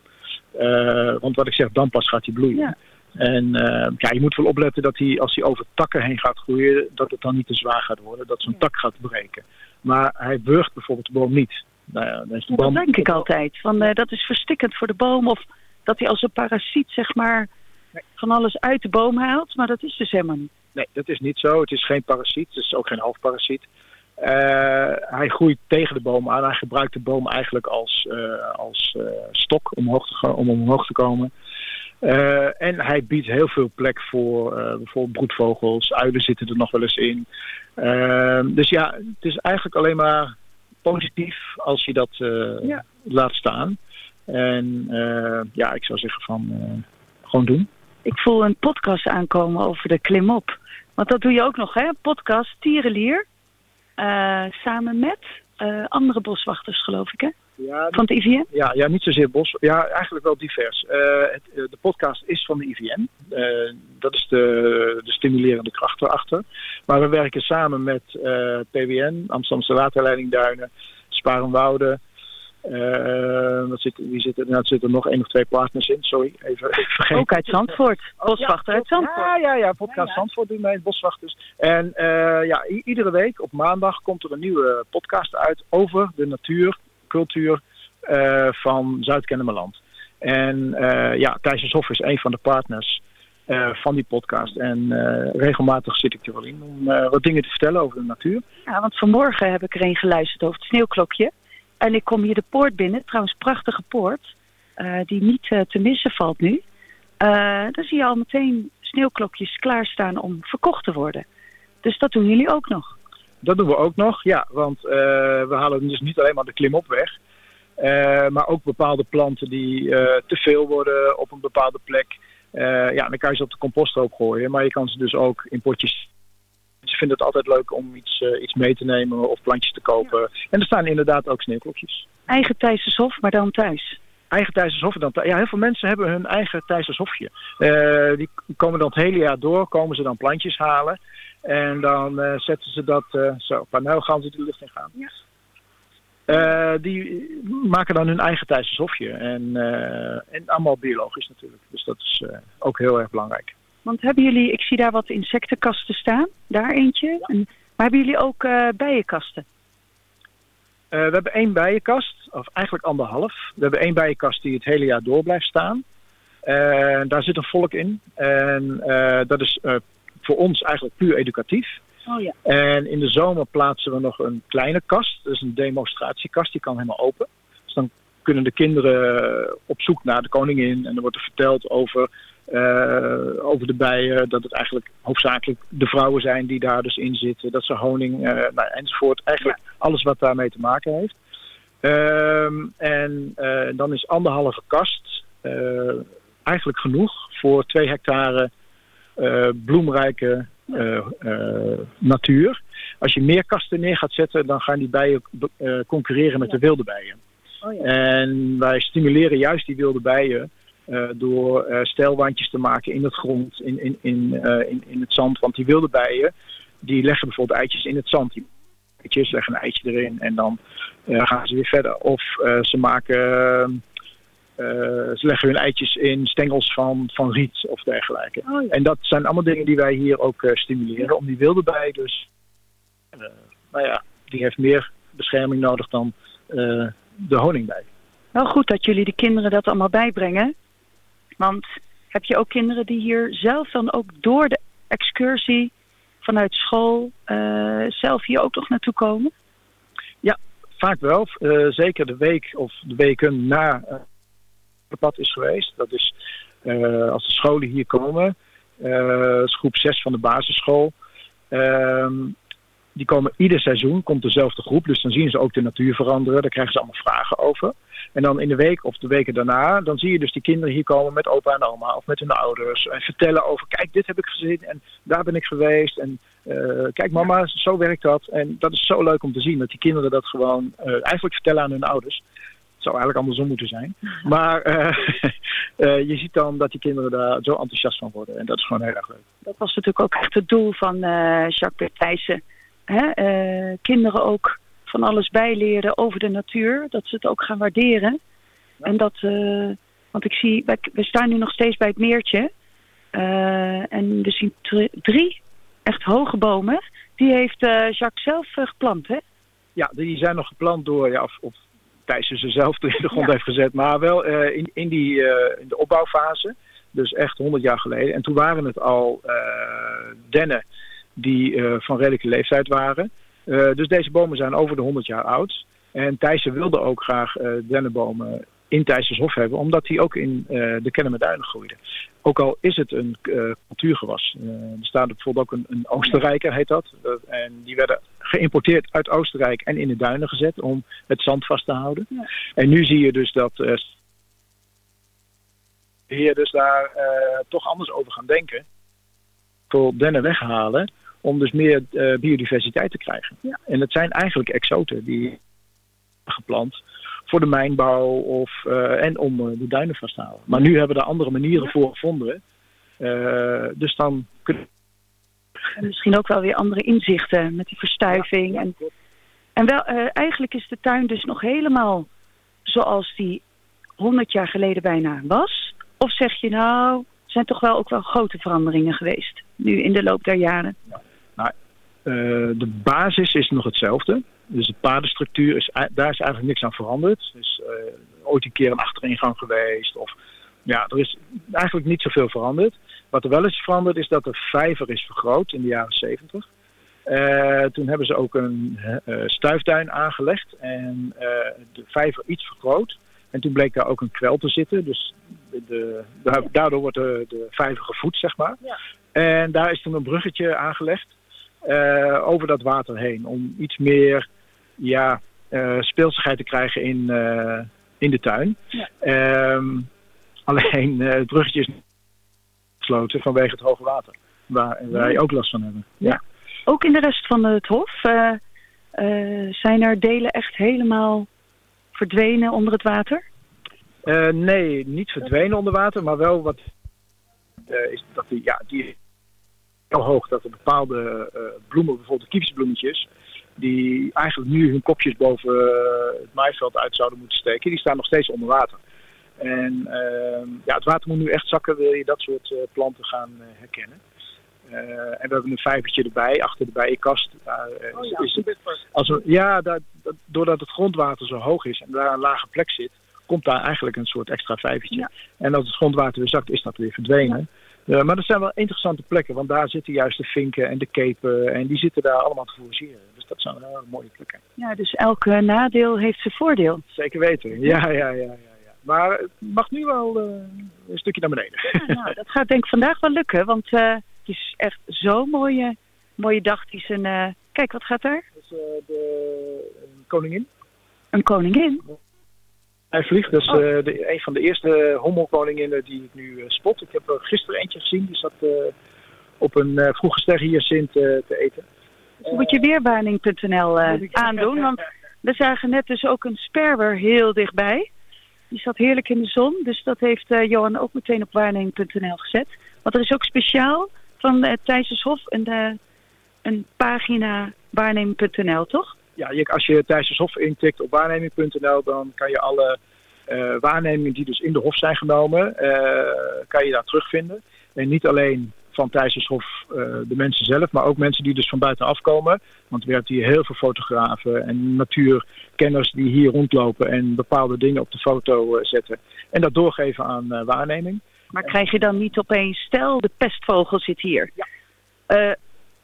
Eh, want wat ik zeg, dan pas gaat hij bloeien. Ja. En eh, ja, je moet wel opletten dat hij, als hij over takken heen gaat groeien, dat het dan niet te zwaar gaat worden, dat zo'n tak gaat breken. Maar hij burgt bijvoorbeeld de boom niet. Nou ja, dan is de Dat denk ik altijd. Van, eh, dat is verstikkend voor de boom. Of dat hij als een parasiet zeg maar van alles uit de boom haalt. Maar dat is dus helemaal niet. Nee, dat is niet zo. Het is geen parasiet. Het is ook geen halfparasiet. Eh, hij groeit tegen de boom aan. Hij gebruikt de boom eigenlijk als, eh, als eh, stok om omhoog te, om omhoog te komen. En hij biedt heel veel plek voor bijvoorbeeld broedvogels. Uilen zitten er nog wel eens in. Dus ja, het is eigenlijk alleen maar positief als je dat Ja. laat staan. En ja, ik zou zeggen van gewoon doen. Ik voel een podcast aankomen over de klimop. Want dat doe je ook nog, hè? Podcast Tierenlier. Eh, samen met eh, andere boswachters, geloof ik, hè? Ja, Van het IVN. Ja, ja, niet zozeer bos. Ja, eigenlijk wel divers. Eh, het, de podcast is van de IVN. Dat is de, de stimulerende kracht erachter. Maar we werken samen met PWN, Amsterdamse Waterleiding Duinen, Sparenwoude. Eh, wat zit, wie zit er? Nou, er zitten nog één of twee partners in. Sorry, even, even vergeten. Ook uit Zandvoort. Boswachter uit Zandvoort. Ja, ja, ja. Podcast Zandvoort doen wij, boswachters. En eh, ja, iedere week op maandag komt er een nieuwe podcast uit over de natuur, cultuur eh, van Zuid-Kennemerland. En eh ja, Thijsenshof is een van de partners eh, van die podcast. En eh, regelmatig zit ik er wel in om eh, wat dingen te vertellen over de natuur. Ja, want vanmorgen heb ik er een geluisterd over het sneeuwklokje. En ik kom hier de poort binnen, trouwens prachtige poort, eh, die niet eh, te missen valt nu. Eh dan zie je al meteen sneeuwklokjes klaarstaan om verkocht te worden. Dus dat doen jullie ook nog. Dat doen we ook nog, ja. Want we halen dus niet alleen maar de klimop weg. maar ook bepaalde planten die te veel worden op een bepaalde plek. Ja, dan kan je ze op de composthoop gooien. Maar je kan ze dus ook in potjes... Ze vinden het altijd leuk om iets, eh, iets mee te nemen of plantjes te kopen. En er staan inderdaad ook sneeuwklokjes. Eigen Thijssershof, maar dan thuis. Eigen Thijsershof dan. Ja, heel veel mensen hebben hun eigen Thijsershofje. Eh die komen dan het hele jaar door, komen ze dan plantjes halen. En dan eh, zetten ze dat, zo, een paar nuilgaan die de lucht in gaan. Eh, die maken dan hun eigen Thaise hofje. En, en allemaal biologisch natuurlijk. Dus dat is ook heel erg belangrijk. Want hebben jullie, ik zie daar wat insectenkasten staan. Daar eentje. En, maar hebben jullie ook eh, bijenkasten? Eh, we hebben één bijenkast, of eigenlijk anderhalf. We hebben één bijenkast die het hele jaar door blijft staan. En daar zit een volk in. En dat is voor ons eigenlijk puur educatief. Oh ja. En in de zomer plaatsen we nog een kleine kast. Dat is een demonstratiekast, die kan helemaal open. Dus dan kunnen de kinderen op zoek naar de koningin. En dan wordt er verteld over, over de bijen. Dat het eigenlijk hoofdzakelijk de vrouwen zijn die daar dus in zitten. Dat ze honing eh, nou, enzovoort. Eigenlijk alles wat daarmee te maken heeft. Ehm, en eh, dan is anderhalve kast eh, eigenlijk genoeg voor twee hectare eh, bloemrijke eh, eh, natuur. Als je meer kasten neer gaat zetten, dan gaan die bijen eh, concurreren met de wilde bijen. Oh En wij stimuleren juist die wilde bijen eh, door eh stijlwandjes te maken in het grond, in, in, in, eh, in, in het zand. Want die wilde bijen, die leggen bijvoorbeeld eitjes in het zand. Die eitjes leggen een eitje erin en dan gaan ze weer verder. Of ze maken... ze leggen hun eitjes in stengels van, van riet of dergelijke. En dat zijn allemaal dingen die wij hier ook stimuleren. Om die wilde bij dus... nou ja, die heeft meer bescherming nodig dan de honingbij. Wel goed dat jullie de kinderen dat allemaal bijbrengen. Want heb je ook kinderen die hier zelf dan ook door de excursie vanuit school eh, zelf hier ook nog naartoe komen? Ja, vaak wel. Eh, zeker de week of de weken na eh, het pad is geweest. Dat is als de scholen hier komen. dat groep 6 van de basisschool. Die komen ieder seizoen, komt dezelfde groep. Dus dan zien ze ook de natuur veranderen. Daar krijgen ze allemaal vragen over. En dan in de week of de weken daarna, dan zie je dus die kinderen hier komen met opa en oma of met hun ouders. En vertellen over, kijk, dit heb ik gezien en daar ben ik geweest. En eh, kijk mama, zo werkt dat. En dat is zo leuk om te zien, dat die kinderen dat gewoon eh, eigenlijk vertellen aan hun ouders. Het zou eigenlijk andersom moeten zijn. Maar eh, je ziet dan dat die kinderen daar zo enthousiast van worden. En dat is gewoon heel erg leuk. Dat was natuurlijk ook echt het doel van Jacques Bertijssen. Hè? eh, kinderen ook van alles bijleren over de natuur. Dat ze het ook gaan waarderen. En dat, eh, want ik zie, wij, we staan nu nog steeds bij het meertje. Eh, en we zien dr- drie echt hoge bomen. Die heeft Jacques zelf geplant, hè? Ja, die zijn nog geplant door, ja, of, of Thijssen ze zelf in de grond Ja. heeft gezet. Maar wel in, in, die, in de opbouwfase. Dus echt 100 jaar geleden. En toen waren het al dennen die eh, van redelijke leeftijd waren. Eh, dus deze bomen zijn over de 100 jaar oud. En Thijssen wilde ook graag eh, dennenbomen in Thijssershof hebben, omdat die ook in de Kennemerduinen groeiden. Ook al is het een cultuurgewas. Er staat bijvoorbeeld ook een, een Oostenrijker, heet dat. En die werden geïmporteerd uit Oostenrijk en in de duinen gezet om het zand vast te houden. En nu zie je dus dat eh beheerders daar toch anders over gaan denken. Voor dennen weghalen om dus meer eh, biodiversiteit te krijgen. En het zijn eigenlijk exoten die geplant voor de mijnbouw of, eh, en om eh, de duinen vast te houden. Maar nu hebben we daar andere manieren voor gevonden. Dus dan kunnen En misschien ook wel weer andere inzichten met die verstuiving. En, en wel, eigenlijk is de tuin dus nog helemaal zoals die 100 jaar geleden bijna was. Of zeg je nou, zijn toch wel ook wel grote veranderingen geweest. Nu in de loop der jaren. De basis is nog hetzelfde. Dus de padenstructuur, is, daar is eigenlijk niks aan veranderd. Er is eh, ooit een keer een achteringang geweest. Of, ja, er is eigenlijk niet zoveel veranderd. Wat er wel is veranderd is dat de vijver is vergroot in de jaren 70. Eh, toen hebben ze ook een eh, stuifduin aangelegd en eh, de vijver iets vergroot. En toen bleek daar ook een kwel te zitten. Dus de, de- da- daardoor wordt de, de vijver gevoed, zeg maar. En daar is toen een bruggetje aangelegd eh, over dat water heen. Om iets meer ja, eh, speelsigheid te krijgen in, eh, in de tuin. Ehm, alleen het bruggetje is gesloten vanwege het hoge water. Waar wij ook last van hebben. Ja. Ook in de rest van het hof zijn er delen echt helemaal verdwenen onder het water. Nee, niet verdwenen onder water, maar wel wat is dat die, ja, die zo hoog dat er bepaalde eh, bloemen, bijvoorbeeld de kiepsbloemetjes, die eigenlijk nu hun kopjes boven eh, het maaiveld uit zouden moeten steken, die staan nog steeds onder water. En ehm, ja, het water moet nu echt zakken, wil je dat soort eh, planten gaan herkennen. En we hebben een vijvertje erbij, achter de bijenkast. Daar, eh, is- het, als we, ja, dat- doordat het grondwater zo hoog is en daar een lage plek zit, komt daar eigenlijk een soort extra vijvertje. En als het grondwater weer zakt, is dat weer verdwenen. Maar dat zijn wel interessante plekken, want daar zitten juist de vinken en de kepen en die zitten daar allemaal te forageren. Dus dat zijn wel mooie plekken. Ja, dus elk eh, nadeel heeft zijn voordeel. Zeker weten. Ja, ja, ja, ja. ja. Maar het mag nu wel eh, een stukje naar beneden. Ja, nou, dat gaat denk ik vandaag wel lukken, want eh, het is echt zo'n mooie, mooie dag. Een, eh, kijk, wat gaat er? Eh, de koningin. Een koningin. Hij vliegt, dat is Oh. eh, de, een van de eerste hommelkoninginnen die ik nu eh, spot. Ik heb er gisteren eentje gezien, die zat eh, op een eh, vroege sterrenhyacint eh te eten. Moet je weerwaarning.nl eh, aandoen, want we zagen net dus ook een sperwer heel dichtbij. Die zat heerlijk in de zon, dus dat heeft eh, Johan ook meteen op waarneming.nl gezet. Want er is ook speciaal van uh, Thijssershof een, eh, een pagina waarneming.nl, toch? Ja, je, als je Thijssershof intikt op waarneming.nl, dan kan je alle eh, waarnemingen die dus in de hof zijn genomen, eh, kan je daar terugvinden. En niet alleen van Thijssershof eh, de mensen zelf, maar ook mensen die dus van buitenaf komen. Want we hebben hier heel veel fotografen en natuurkenners die hier rondlopen en bepaalde dingen op de foto eh, zetten. En dat doorgeven aan eh, waarneming. Maar krijg je dan niet opeens, stel de pestvogel zit hier. Eh,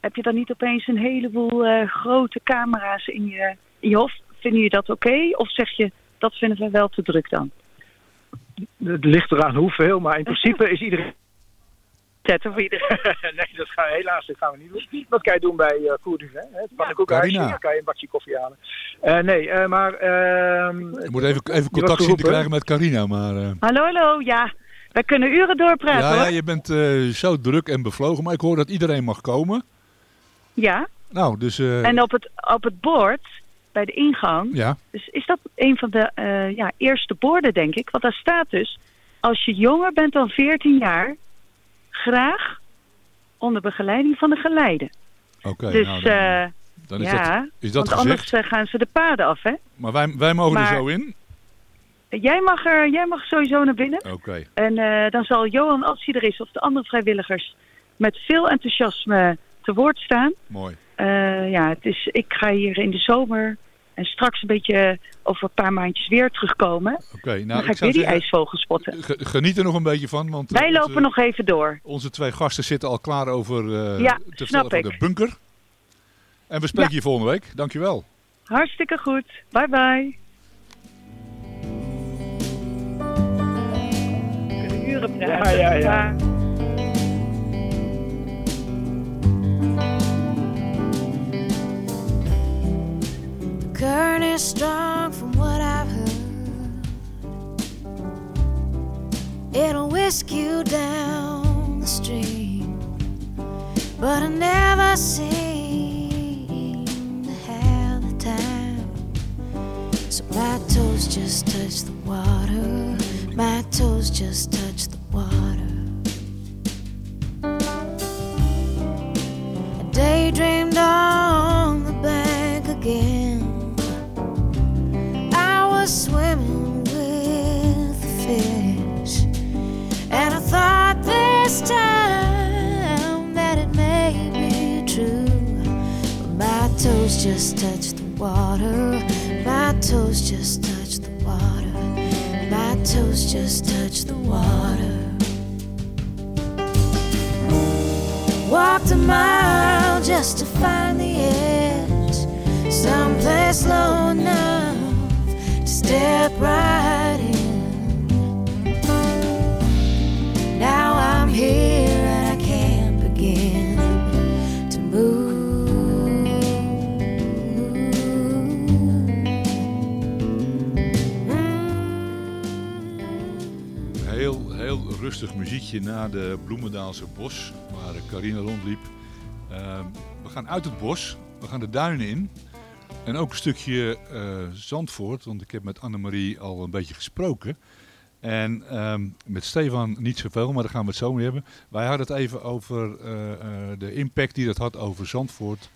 heb je dan niet opeens een heleboel eh, grote camera's in je, in je hof? Vinden je dat oké? Of zeg je, dat vinden we wel te druk dan? Het ligt eraan hoeveel, maar in principe is iedereen... Zetten voor iedereen. nee, dat gaan, helaas dat gaan we niet doen. Dat kan je doen bij uh, du Vin, hè, het pannenkoekhuisje. Carina. Dan kan je een bakje koffie halen. Eh, nee, eh, maar... ehm, Je moet even, even contact zien te krijgen met Carina. Maar, eh, Hallo, hallo, ja. Wij kunnen uren doorpraten ja, ja, je bent eh, zo druk en bevlogen. Maar ik hoor dat iedereen mag komen. Ja, Nou, dus... eh, en op het, op het bord, bij de ingang, Ja, dus is dat een van de eh, ja, eerste borden denk ik. Want daar staat dus, als je jonger bent dan 14 jaar, graag onder begeleiding van de geleide. oké. dus nou, dan, eh, dan is ja, dat, is dat want anders gezegd. gaan ze de paden af, hè? Maar wij, wij mogen maar- er zo in. Jij mag, er, jij mag sowieso naar binnen. Oké. En dan zal Johan, als hij er is, of de andere vrijwilligers, met veel enthousiasme te woord staan. Mooi. Eh, ja, het is, ik ga hier in de zomer en straks een beetje over een paar maandjes weer terugkomen. Oké, nou, dan ga ik weer die zeggen, ijsvogel spotten. ge- geniet er nog een beetje van. Want eh, Wij onze- lopen nog even door. Onze twee gasten zitten al klaar over eh, Ja, te snap vertellen over ik. de bunker. En we spreken Ja. je volgende week. Dankjewel. Hartstikke goed. Bye bye. We kunnen uren praten. Ja, ja, ja. Current is strong from what I've heard. It'll whisk you down the stream, but I never seem to have the time. So my toes just touch the water, my toes just touch the water. Just touch the water, my toes just touch the water, my toes just rustig muziekje na de Bloemendaalse bos, waar Carina rondliep. Ehm, we gaan uit het bos, we gaan de duinen in. En ook een stukje eh, Zandvoort, want ik heb met Annemarie al een beetje gesproken. En ehm, met Stefan niet zoveel, maar daar gaan we het zo mee hebben. Wij hadden het even over eh, eh, de impact die dat had over Zandvoort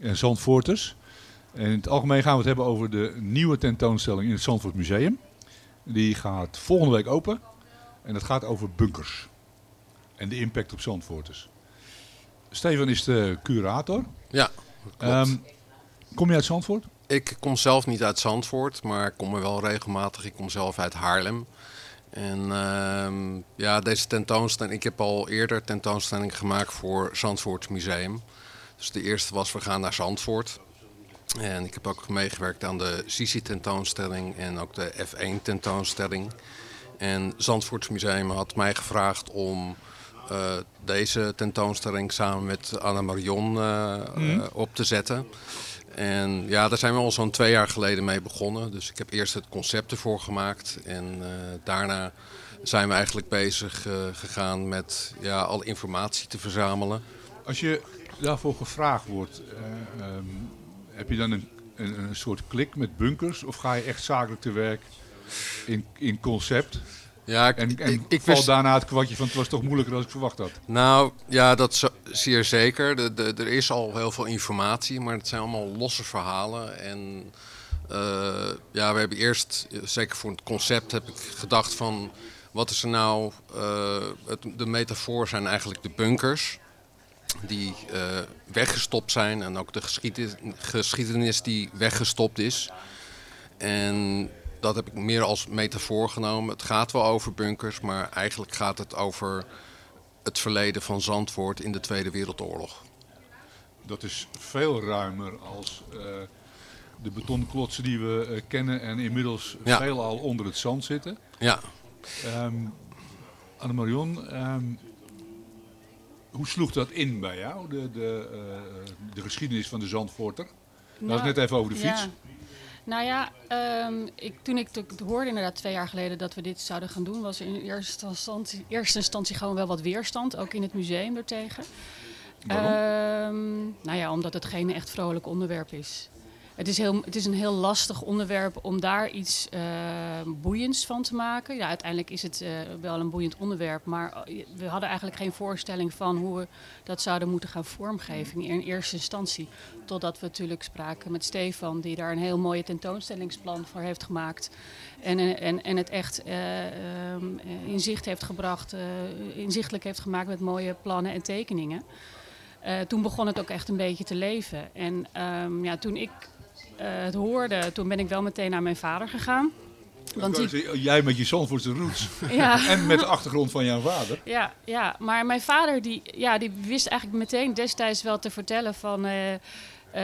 en Zandvoorters. En in het algemeen gaan we het hebben over de nieuwe tentoonstelling in het Zandvoort Museum. Die gaat volgende week open. En dat gaat over bunkers. En de impact op Zandvoorters. Steven is de curator. Ja, klopt. Ehm, kom je uit Zandvoort? Ik kom zelf niet uit Zandvoort, maar ik kom er wel regelmatig. Ik kom zelf uit Haarlem. En ehm, ja, deze tentoonstelling, ik heb al eerder tentoonstellingen gemaakt voor Zandvoort Museum. Dus de eerste was We gaan naar Zandvoort. En ik heb ook meegewerkt aan de Sisi tentoonstelling en ook de F1 tentoonstelling. En Zandvoort Museum had mij gevraagd om eh, deze tentoonstelling samen met Anna Marion eh, Mhm. eh, op te zetten. En ja, daar zijn we al zo'n twee jaar geleden mee begonnen. Dus ik heb eerst het concept ervoor gemaakt. En eh, daarna zijn we eigenlijk bezig gegaan met ja, alle informatie te verzamelen. Als je daarvoor gevraagd wordt, eh, ehm, heb je dan een, een, een soort klik met bunkers? Of ga je echt zakelijk te werk in, in concept? Ja, ik, en en ik, wist- daarna het kwartje van het was toch moeilijker dan ik verwacht had. Nou ja, dat zo- zeer zeker. De, de, er is al heel veel informatie, maar het zijn allemaal losse verhalen. En eh, ja, we hebben eerst, zeker voor het concept, heb ik gedacht van wat is er nou. eh, het, de metafoor zijn eigenlijk de bunkers. Die eh, weggestopt zijn en ook de geschiedenis, geschiedenis die weggestopt is. En dat heb ik meer als metafoor genomen. Het gaat wel over bunkers, maar eigenlijk gaat het over het verleden van Zandvoort in de Tweede Wereldoorlog. Dat is veel ruimer als eh, de betonklotsen die we eh, kennen en inmiddels Ja. veelal onder het zand zitten. Ja. Ehm Anne-Marion, ehm, hoe sloeg dat in bij jou, de, de, eh, de geschiedenis van de Zandvoorter? We hadden het net even over de fiets. Ja. Nou ja, ehm, ik, toen ik het hoorde inderdaad twee jaar geleden dat we dit zouden gaan doen, was er in eerste instantie, eerste instantie gewoon wel wat weerstand, ook in het museum daartegen. Waarom? Ehm, nou ja, omdat het geen echt vrolijk onderwerp is. Het is, heel, het is een heel lastig onderwerp om daar iets eh, boeiends van te maken. Ja, uiteindelijk is het eh, wel een boeiend onderwerp, maar eh, we hadden eigenlijk geen voorstelling van hoe we dat zouden moeten gaan vormgeven in eerste instantie. Totdat we natuurlijk spraken met Stefan, die daar een heel mooie tentoonstellingsplan voor heeft gemaakt. En, en, en het echt eh, in zicht heeft gebracht, inzichtelijk heeft gemaakt met mooie plannen en tekeningen. Toen begon het ook echt een beetje te leven. En ehm, ja, toen ik het hoorde, toen ben ik wel meteen naar mijn vader gegaan. Want die, Jij met je Zandvoortse roots. Ja. en met de achtergrond van jouw vader. ja, ja, maar mijn vader die, ja, die wist eigenlijk meteen destijds wel te vertellen van... eh, eh,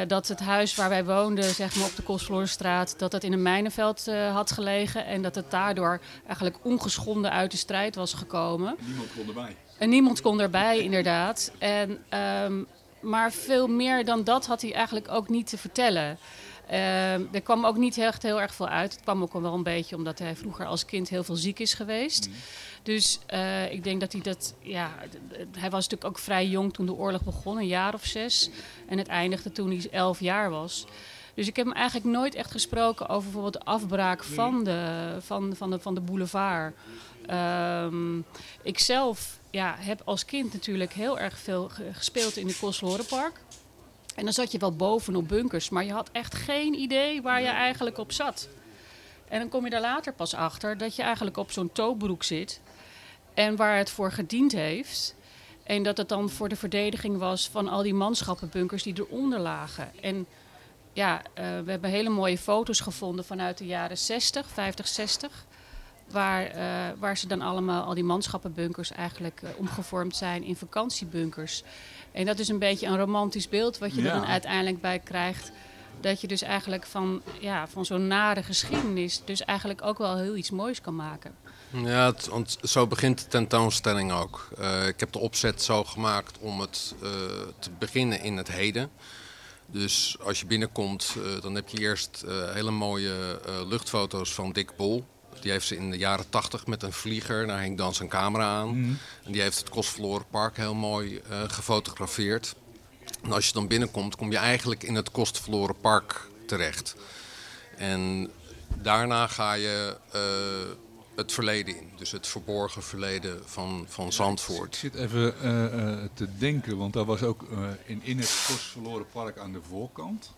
dat het huis waar wij woonden, zeg maar op de Kostverlorenstraat, dat het in een mijnenveld eh, had gelegen. En dat het daardoor eigenlijk ongeschonden uit de strijd was gekomen. Niemand kon erbij. En niemand kon erbij, inderdaad. En, ehm, maar veel meer dan dat had hij eigenlijk ook niet te vertellen. Ehm, er kwam ook niet echt heel erg veel uit. Het kwam ook wel een beetje omdat hij vroeger als kind heel veel ziek is geweest. Dus eh, ik denk dat hij dat. Ja, hij was natuurlijk ook vrij jong toen de oorlog begon, een jaar of zes. En het eindigde toen hij elf jaar was. Dus ik heb hem eigenlijk nooit echt gesproken over bijvoorbeeld de afbraak van de, van, van de, van de boulevard. Ehm ik zelf ja, heb als kind natuurlijk heel erg veel ge- gespeeld in het Kostverlorenpark. En dan zat je wel bovenop bunkers, maar je had echt geen idee waar je eigenlijk op zat. En dan kom je daar later pas achter dat je eigenlijk op zo'n toobroek zit. En waar het voor gediend heeft. En dat het dan voor de verdediging was van al die manschappenbunkers die eronder lagen. En ja, eh, we hebben hele mooie foto's gevonden vanuit de jaren 60, 50, 60. Waar, eh, waar ze dan allemaal, al die manschappenbunkers eigenlijk eh, omgevormd zijn in vakantiebunkers. En dat is een beetje een romantisch beeld wat je er dan uiteindelijk bij krijgt. Dat je dus eigenlijk van, ja, van zo'n nare geschiedenis dus eigenlijk ook wel heel iets moois kan maken. Ja, het- want zo begint de tentoonstelling ook. Eh, ik heb de opzet zo gemaakt om het te beginnen in het heden. Dus als je binnenkomt, dan heb je eerst hele mooie luchtfoto's van Dick Bol. Die heeft ze in de jaren tachtig met een vlieger, daar hing dan zijn camera aan. Mhm. En die heeft het Kostverloren Park heel mooi eh, gefotografeerd. En als je dan binnenkomt, kom je eigenlijk in het Kostverloren Park terecht. En daarna ga je eh, het verleden in. Dus het verborgen verleden van, van Ik Zandvoort. zit even eh, te denken, want daar was ook in, in het Kostverloren Park aan de voorkant.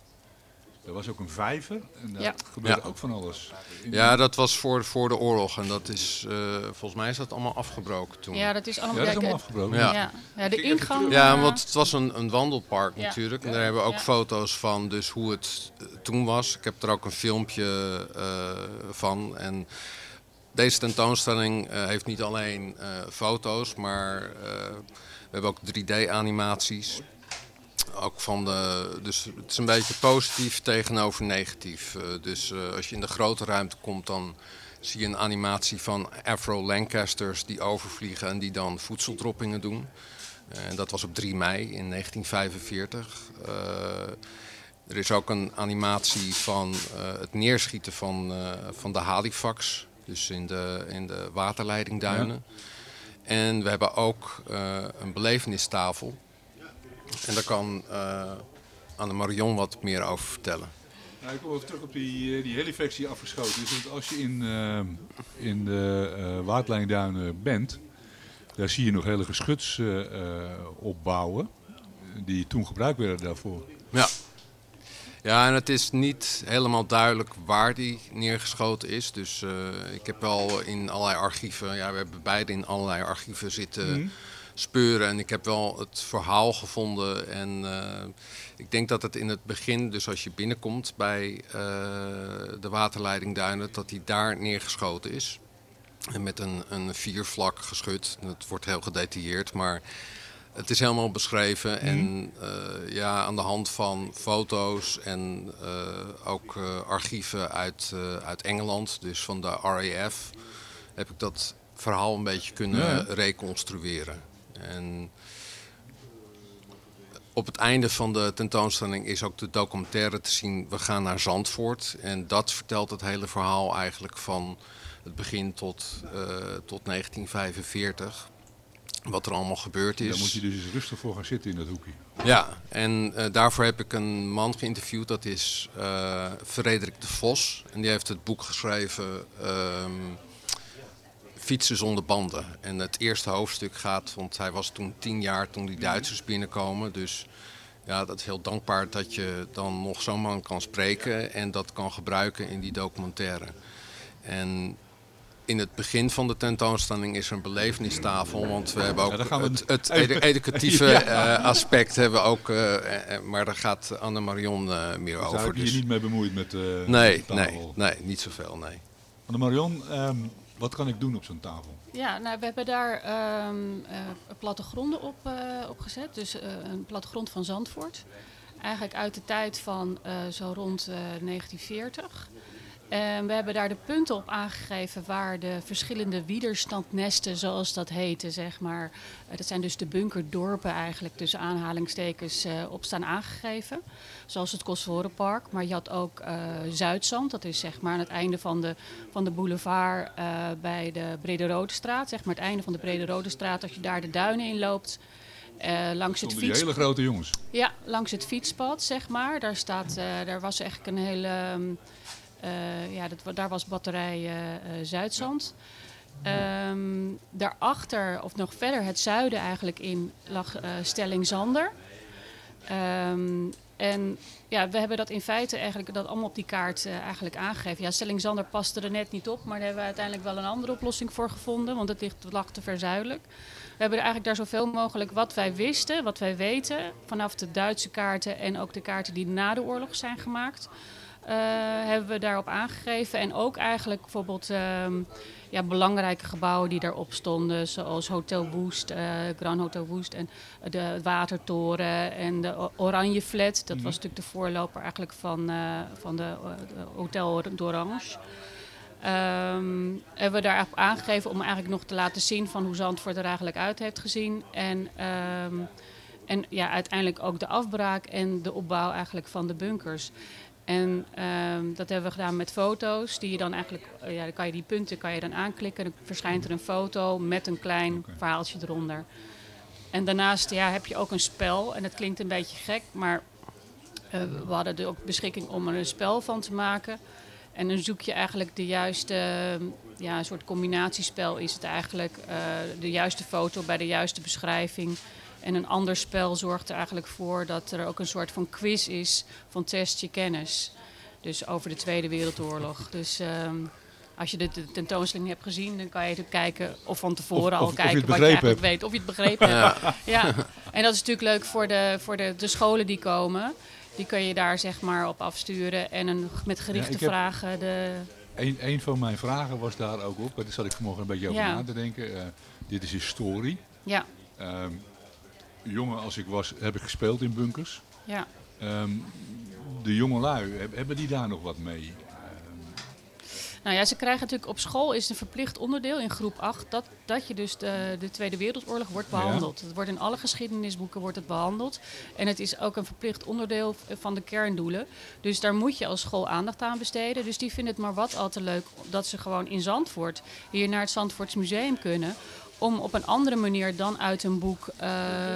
Er was ook een vijver en daar Ja. gebeurde Ja. ook van alles. Ja, dat was voor, voor de oorlog en dat is, eh, volgens mij is dat allemaal afgebroken toen. Ja, dat is allemaal, Ja, dat is ja, allemaal ik- afgebroken. Ja. Ja, ja de ingang. Ja, want het was een, een wandelpark Ja. natuurlijk. En daar hebben we ook Ja. foto's van, dus hoe het eh, toen was. Ik heb er ook een filmpje eh, van. En deze tentoonstelling eh, heeft niet alleen eh, foto's, maar eh, we hebben ook 3D-animaties. Ook van de, dus het is een beetje positief tegenover negatief. Eh, dus eh, als je in de grote ruimte komt, dan zie je een animatie van Afro Lancasters die overvliegen en die dan voedseldroppingen doen. En dat was op 3 mei in 1945. Eh, er is ook een animatie van het neerschieten van, van de Halifax, dus in de, in de waterleidingduinen. En we hebben ook een belevenistafel. En daar kan eh Anne Marion wat meer over vertellen. Nou, ik kom even terug op die, eh, die helifax die afgeschoten is. Want als je in, eh, in de waterlijnduinen bent, daar zie je nog hele geschutsopbouwen die toen gebruikt werden daarvoor. Ja. Ja, en het is niet helemaal duidelijk waar die neergeschoten is. Dus ik heb wel in allerlei archieven, ja, we hebben beide in allerlei archieven zitten Mhm. Speuren. En ik heb wel het verhaal gevonden. En eh, ik denk dat het in het begin, dus als je binnenkomt bij eh, de waterleidingduinen, dat die daar neergeschoten is. En met een, een viervlak geschut. Het wordt heel gedetailleerd, maar het is helemaal beschreven. En eh, ja, aan de hand van foto's en ook archieven uit, uit Engeland, dus van de RAF, heb ik dat verhaal een beetje kunnen Ja. reconstrueren. En op het einde van de tentoonstelling is ook de documentaire te zien. We gaan naar Zandvoort. En dat vertelt het hele verhaal eigenlijk van het begin tot, eh, tot 1945. Wat er allemaal gebeurd is. Daar moet je dus eens rustig voor gaan zitten in dat hoekje. Ja, en eh, daarvoor heb ik een man geïnterviewd, dat is eh Frederik de Vos. En die heeft het boek geschreven ehm, Fietsen zonder banden. En het eerste hoofdstuk gaat, want hij was toen tien jaar toen die Duitsers binnenkomen. Dus ja, dat is heel dankbaar dat je dan nog zo'n man kan spreken en dat kan gebruiken in die documentaire. En in het begin van de tentoonstelling is er een belevenistafel, want we hebben ook Ja, we het, het even- edu- educatieve Ja. eh, aspect hebben we ook, eh, maar daar gaat Anne Marion eh, meer Dus over. heb je je niet mee bemoeid met nee, de nee, tafel. nee, niet zoveel, nee. Anne Marion, ehm, wat kan ik doen op zo'n tafel? Ja, nou, we hebben daar ehm eh, plattegronden op, op gezet. Dus eh, een plattegrond van Zandvoort. Eigenlijk uit de tijd van zo rond eh, 1940. En we hebben daar de punten op aangegeven waar de verschillende widerstandnesten, zoals dat heette, zeg maar. eh, dat zijn dus de bunkerdorpen eigenlijk, tussen aanhalingstekens, eh, op staan aangegeven. Zoals het Kostverhorenpark. Maar je had ook eh, Zuidzand, dat is zeg maar aan het einde van de, van de boulevard bij de Brede Rode Straat. Zeg maar het einde van de Brede Rode Straat, als je daar de duinen in loopt. eh, langs het Stonden die fiets... hele grote jongens. Ja, langs het fietspad, zeg maar. Daar, staat, daar was eigenlijk een hele... ehm, eh, ja, dat, daar was batterij eh, eh, Zuidzand. Ehm, daarachter, of nog verder het zuiden eigenlijk in, lag eh, Stelling Zander. Ehm, en ja, we hebben dat in feite eigenlijk dat allemaal op die kaart eh, eigenlijk aangegeven. Ja, Stelling Zander paste er net niet op, maar daar hebben we uiteindelijk wel een andere oplossing voor gevonden, want het ligt, lag te ver zuidelijk. We hebben er eigenlijk daar zoveel mogelijk wat wij wisten, wat wij weten, vanaf de Duitse kaarten en ook de kaarten die na de oorlog zijn gemaakt, eh, hebben we daarop aangegeven. En ook eigenlijk bijvoorbeeld ehm, ja, belangrijke gebouwen die daarop stonden, zoals Hotel Woest, eh, Grand Hotel Woest en de Watertoren en de Oranje Flat. Dat was natuurlijk de voorloper eigenlijk van, eh, van de, eh, de Hotel d'Orange. Ehm, hebben we daar eigenlijk aangegeven om eigenlijk nog te laten zien van hoe Zandvoort er eigenlijk uit heeft gezien. En, ehm, en ja, uiteindelijk ook de afbraak en de opbouw eigenlijk van de bunkers. En ehm, dat hebben we gedaan met foto's die je dan eigenlijk, eh, ja, dan kan je die punten kan je dan aanklikken. Dan verschijnt er een foto met een klein verhaaltje eronder. En daarnaast ja, heb je ook een spel. En dat klinkt een beetje gek, maar eh, we hadden er ook beschikking om er een spel van te maken. En dan zoek je eigenlijk de juiste, eh, ja, een soort combinatiespel is het eigenlijk. eh, de juiste foto bij de juiste beschrijving. En een ander spel zorgt er eigenlijk voor dat er ook een soort van quiz is van test je kennis. Dus over de Tweede Wereldoorlog. Dus ehm, als je de, tentoonstelling hebt gezien, dan kan je natuurlijk kijken of van tevoren Of- al of- of je kijken het wat je begrepen eigenlijk hebt. weet. Of je het begrepen Ja. hebt. Ja. En dat is natuurlijk leuk voor de, voor de, de scholen die komen. Die kun je daar zeg maar op afsturen en een, met gerichte Ja, ik heb- vragen de... Een, een van mijn vragen was daar ook op. Daar zat ik vanmorgen een beetje over Ja. na te denken. Eh, dit is historie. Ja. Ehm, jongen als ik was, heb ik gespeeld in bunkers. Ja. Ehm, de jongelui, heb- hebben die daar nog wat mee? Nou ja, ze krijgen natuurlijk op school is een verplicht onderdeel in groep 8 dat, dat je dus de, de Tweede Wereldoorlog wordt behandeld. Het wordt in alle geschiedenisboeken wordt het behandeld. En het is ook een verplicht onderdeel van de kerndoelen. Dus daar moet je als school aandacht aan besteden. Dus die vinden het maar wat al te leuk dat ze gewoon in Zandvoort hier naar het Zandvoorts Museum kunnen. Om op een andere manier dan uit een boek. eh,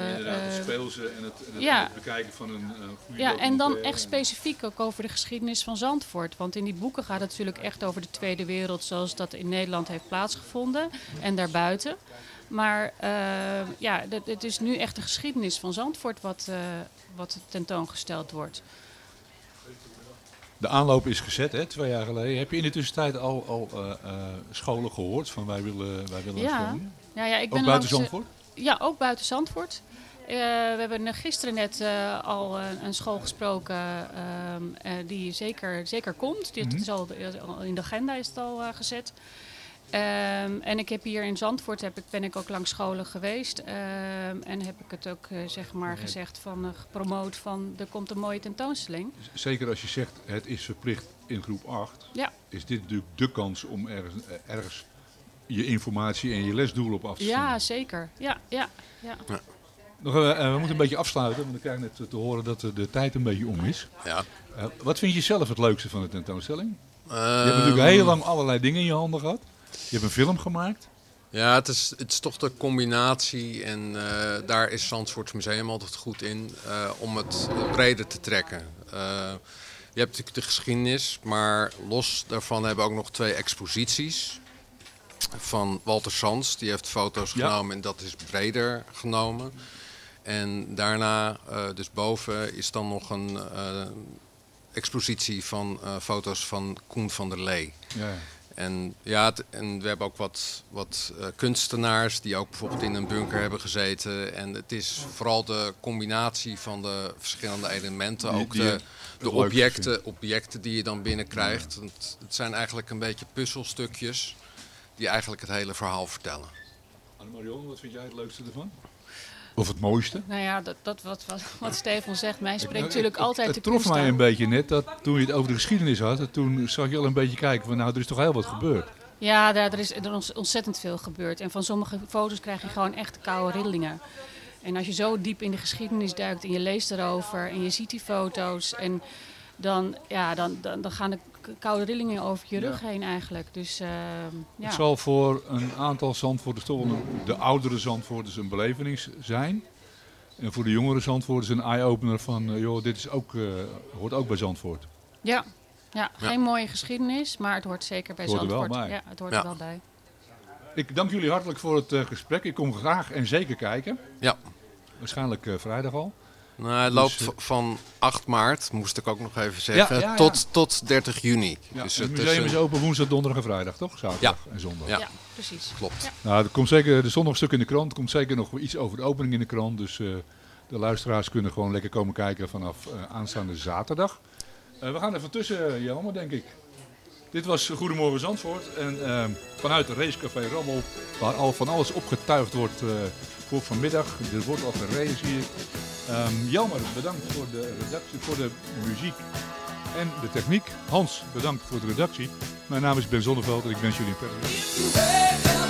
Inderdaad, eh, het speelsen en het, en het ja. bekijken van een eh, goede ja, en dan echt specifiek ook over de geschiedenis van Zandvoort. Want in die boeken gaat het natuurlijk echt over de Tweede Wereld zoals dat in Nederland heeft plaatsgevonden en daarbuiten. Maar eh, ja, het is nu echt de geschiedenis van Zandvoort wat, eh, wat tentoongesteld wordt. De aanloop is gezet, hè, twee jaar geleden. Heb je in de tussentijd al, al eh, eh, scholen gehoord van wij willen, wij willen een school Ja. Ja, ik Ook ben buiten langs, eh, Zandvoort? Ja, ook buiten Zandvoort. Eh, we hebben gisteren net eh, al een school gesproken ehm, eh, die zeker, zeker komt. Die, Mhm. is al, in de agenda is het al gezet. Ehm, en ik heb hier in Zandvoort heb ik, ben ik ook langs scholen geweest. ehm, en heb ik het ook zeg maar Nee. gezegd van gepromoot van er komt een mooie tentoonstelling. Zeker als je zegt het is verplicht in groep 8, Ja. is dit natuurlijk de kans om ergens, ergens je informatie en je lesdoel op af te Ja, zeker. Ja, ja, ja. Nog, eh, eh, we moeten een beetje afsluiten, want ik krijg net te horen dat eh, de tijd een beetje om is. Ja. Eh, wat vind je zelf het leukste van de tentoonstelling? je hebt Ehm, natuurlijk heel lang allerlei dingen in je handen gehad. Je hebt een film gemaakt. Ja, het is, het is toch de combinatie en eh, daar is Zandvoorts Museum altijd goed in eh, om het breder te trekken. Eh, je hebt natuurlijk de geschiedenis, maar los daarvan hebben we ook nog twee exposities. Van Walter Sands, die heeft foto's Ja. genomen en dat is breder genomen. En daarna, eh, dus boven, is dan nog een eh, expositie van eh, foto's van Koen van der Lee. Ja. En, ja, het- en we hebben ook wat, wat kunstenaars die ook bijvoorbeeld in een bunker hebben gezeten. En het is vooral de combinatie van de verschillende elementen. Die- ook die de, de objecten, objecten die je dan binnenkrijgt. Want het zijn eigenlijk een beetje puzzelstukjes die eigenlijk het hele verhaal vertellen. Anne-Marion, wat vind jij het leukste ervan? Of het mooiste? Nou ja, dat, dat wat, wat, wat Stefan zegt, mij spreekt natuurlijk het- altijd het, de trof mij aan. een beetje net dat toen je het over de geschiedenis had, toen zag je al een beetje kijken van nou, er is toch heel wat gebeurd. Ja, daar, er is er is ontzettend veel gebeurd. En van sommige foto's krijg je gewoon echt koude rillingen. En als je zo diep in de geschiedenis duikt en je leest erover en je ziet die foto's, en dan, ja, dan, dan, dan gaan de koude rillingen over je Ja. rug heen eigenlijk. Dus ehm, ja. Het zal voor een aantal Zandvoorters, toch wel een- de oudere Zandvoorters, een belevenis zijn. En voor de jongere Zandvoorters een eye-opener van, eh, joh, dit is ook, eh, hoort ook bij Zandvoort. Ja. Ja, geen mooie geschiedenis, maar het hoort zeker bij Het hoort er wel Zandvoort. bij. Ja, het hoort Ja. er wel bij. Ik dank jullie hartelijk voor het eh, gesprek. Ik kom graag en zeker kijken. Ja. Waarschijnlijk eh, vrijdag al. Nou, het Dus, loopt eh, van 8 maart, moest ik ook nog even zeggen, Ja, ja, ja. Tot, tot 30 juni. Ja, dus het museum een- is open woensdag, donderdag en vrijdag, toch? Zaterdag en zondag. Ja. Ja, precies. Klopt. Ja. Nou, er komt zeker de zondagstuk in de krant. Er komt zeker nog iets over de opening in de krant. Dus eh, de luisteraars kunnen gewoon lekker komen kijken vanaf eh, aanstaande zaterdag. Eh, we gaan even tussen, Jelmer, denk ik. Dit was Goedemorgen Zandvoort. En vanuit de racecafé Rammel, waar al van alles opgetuigd wordt eh, voor vanmiddag. Er wordt al gereden, zie ik. Jelmer, bedankt voor de redactie, voor de muziek en de techniek. Hans, bedankt voor de redactie. Mijn naam is Ben Zonneveld en ik wens jullie een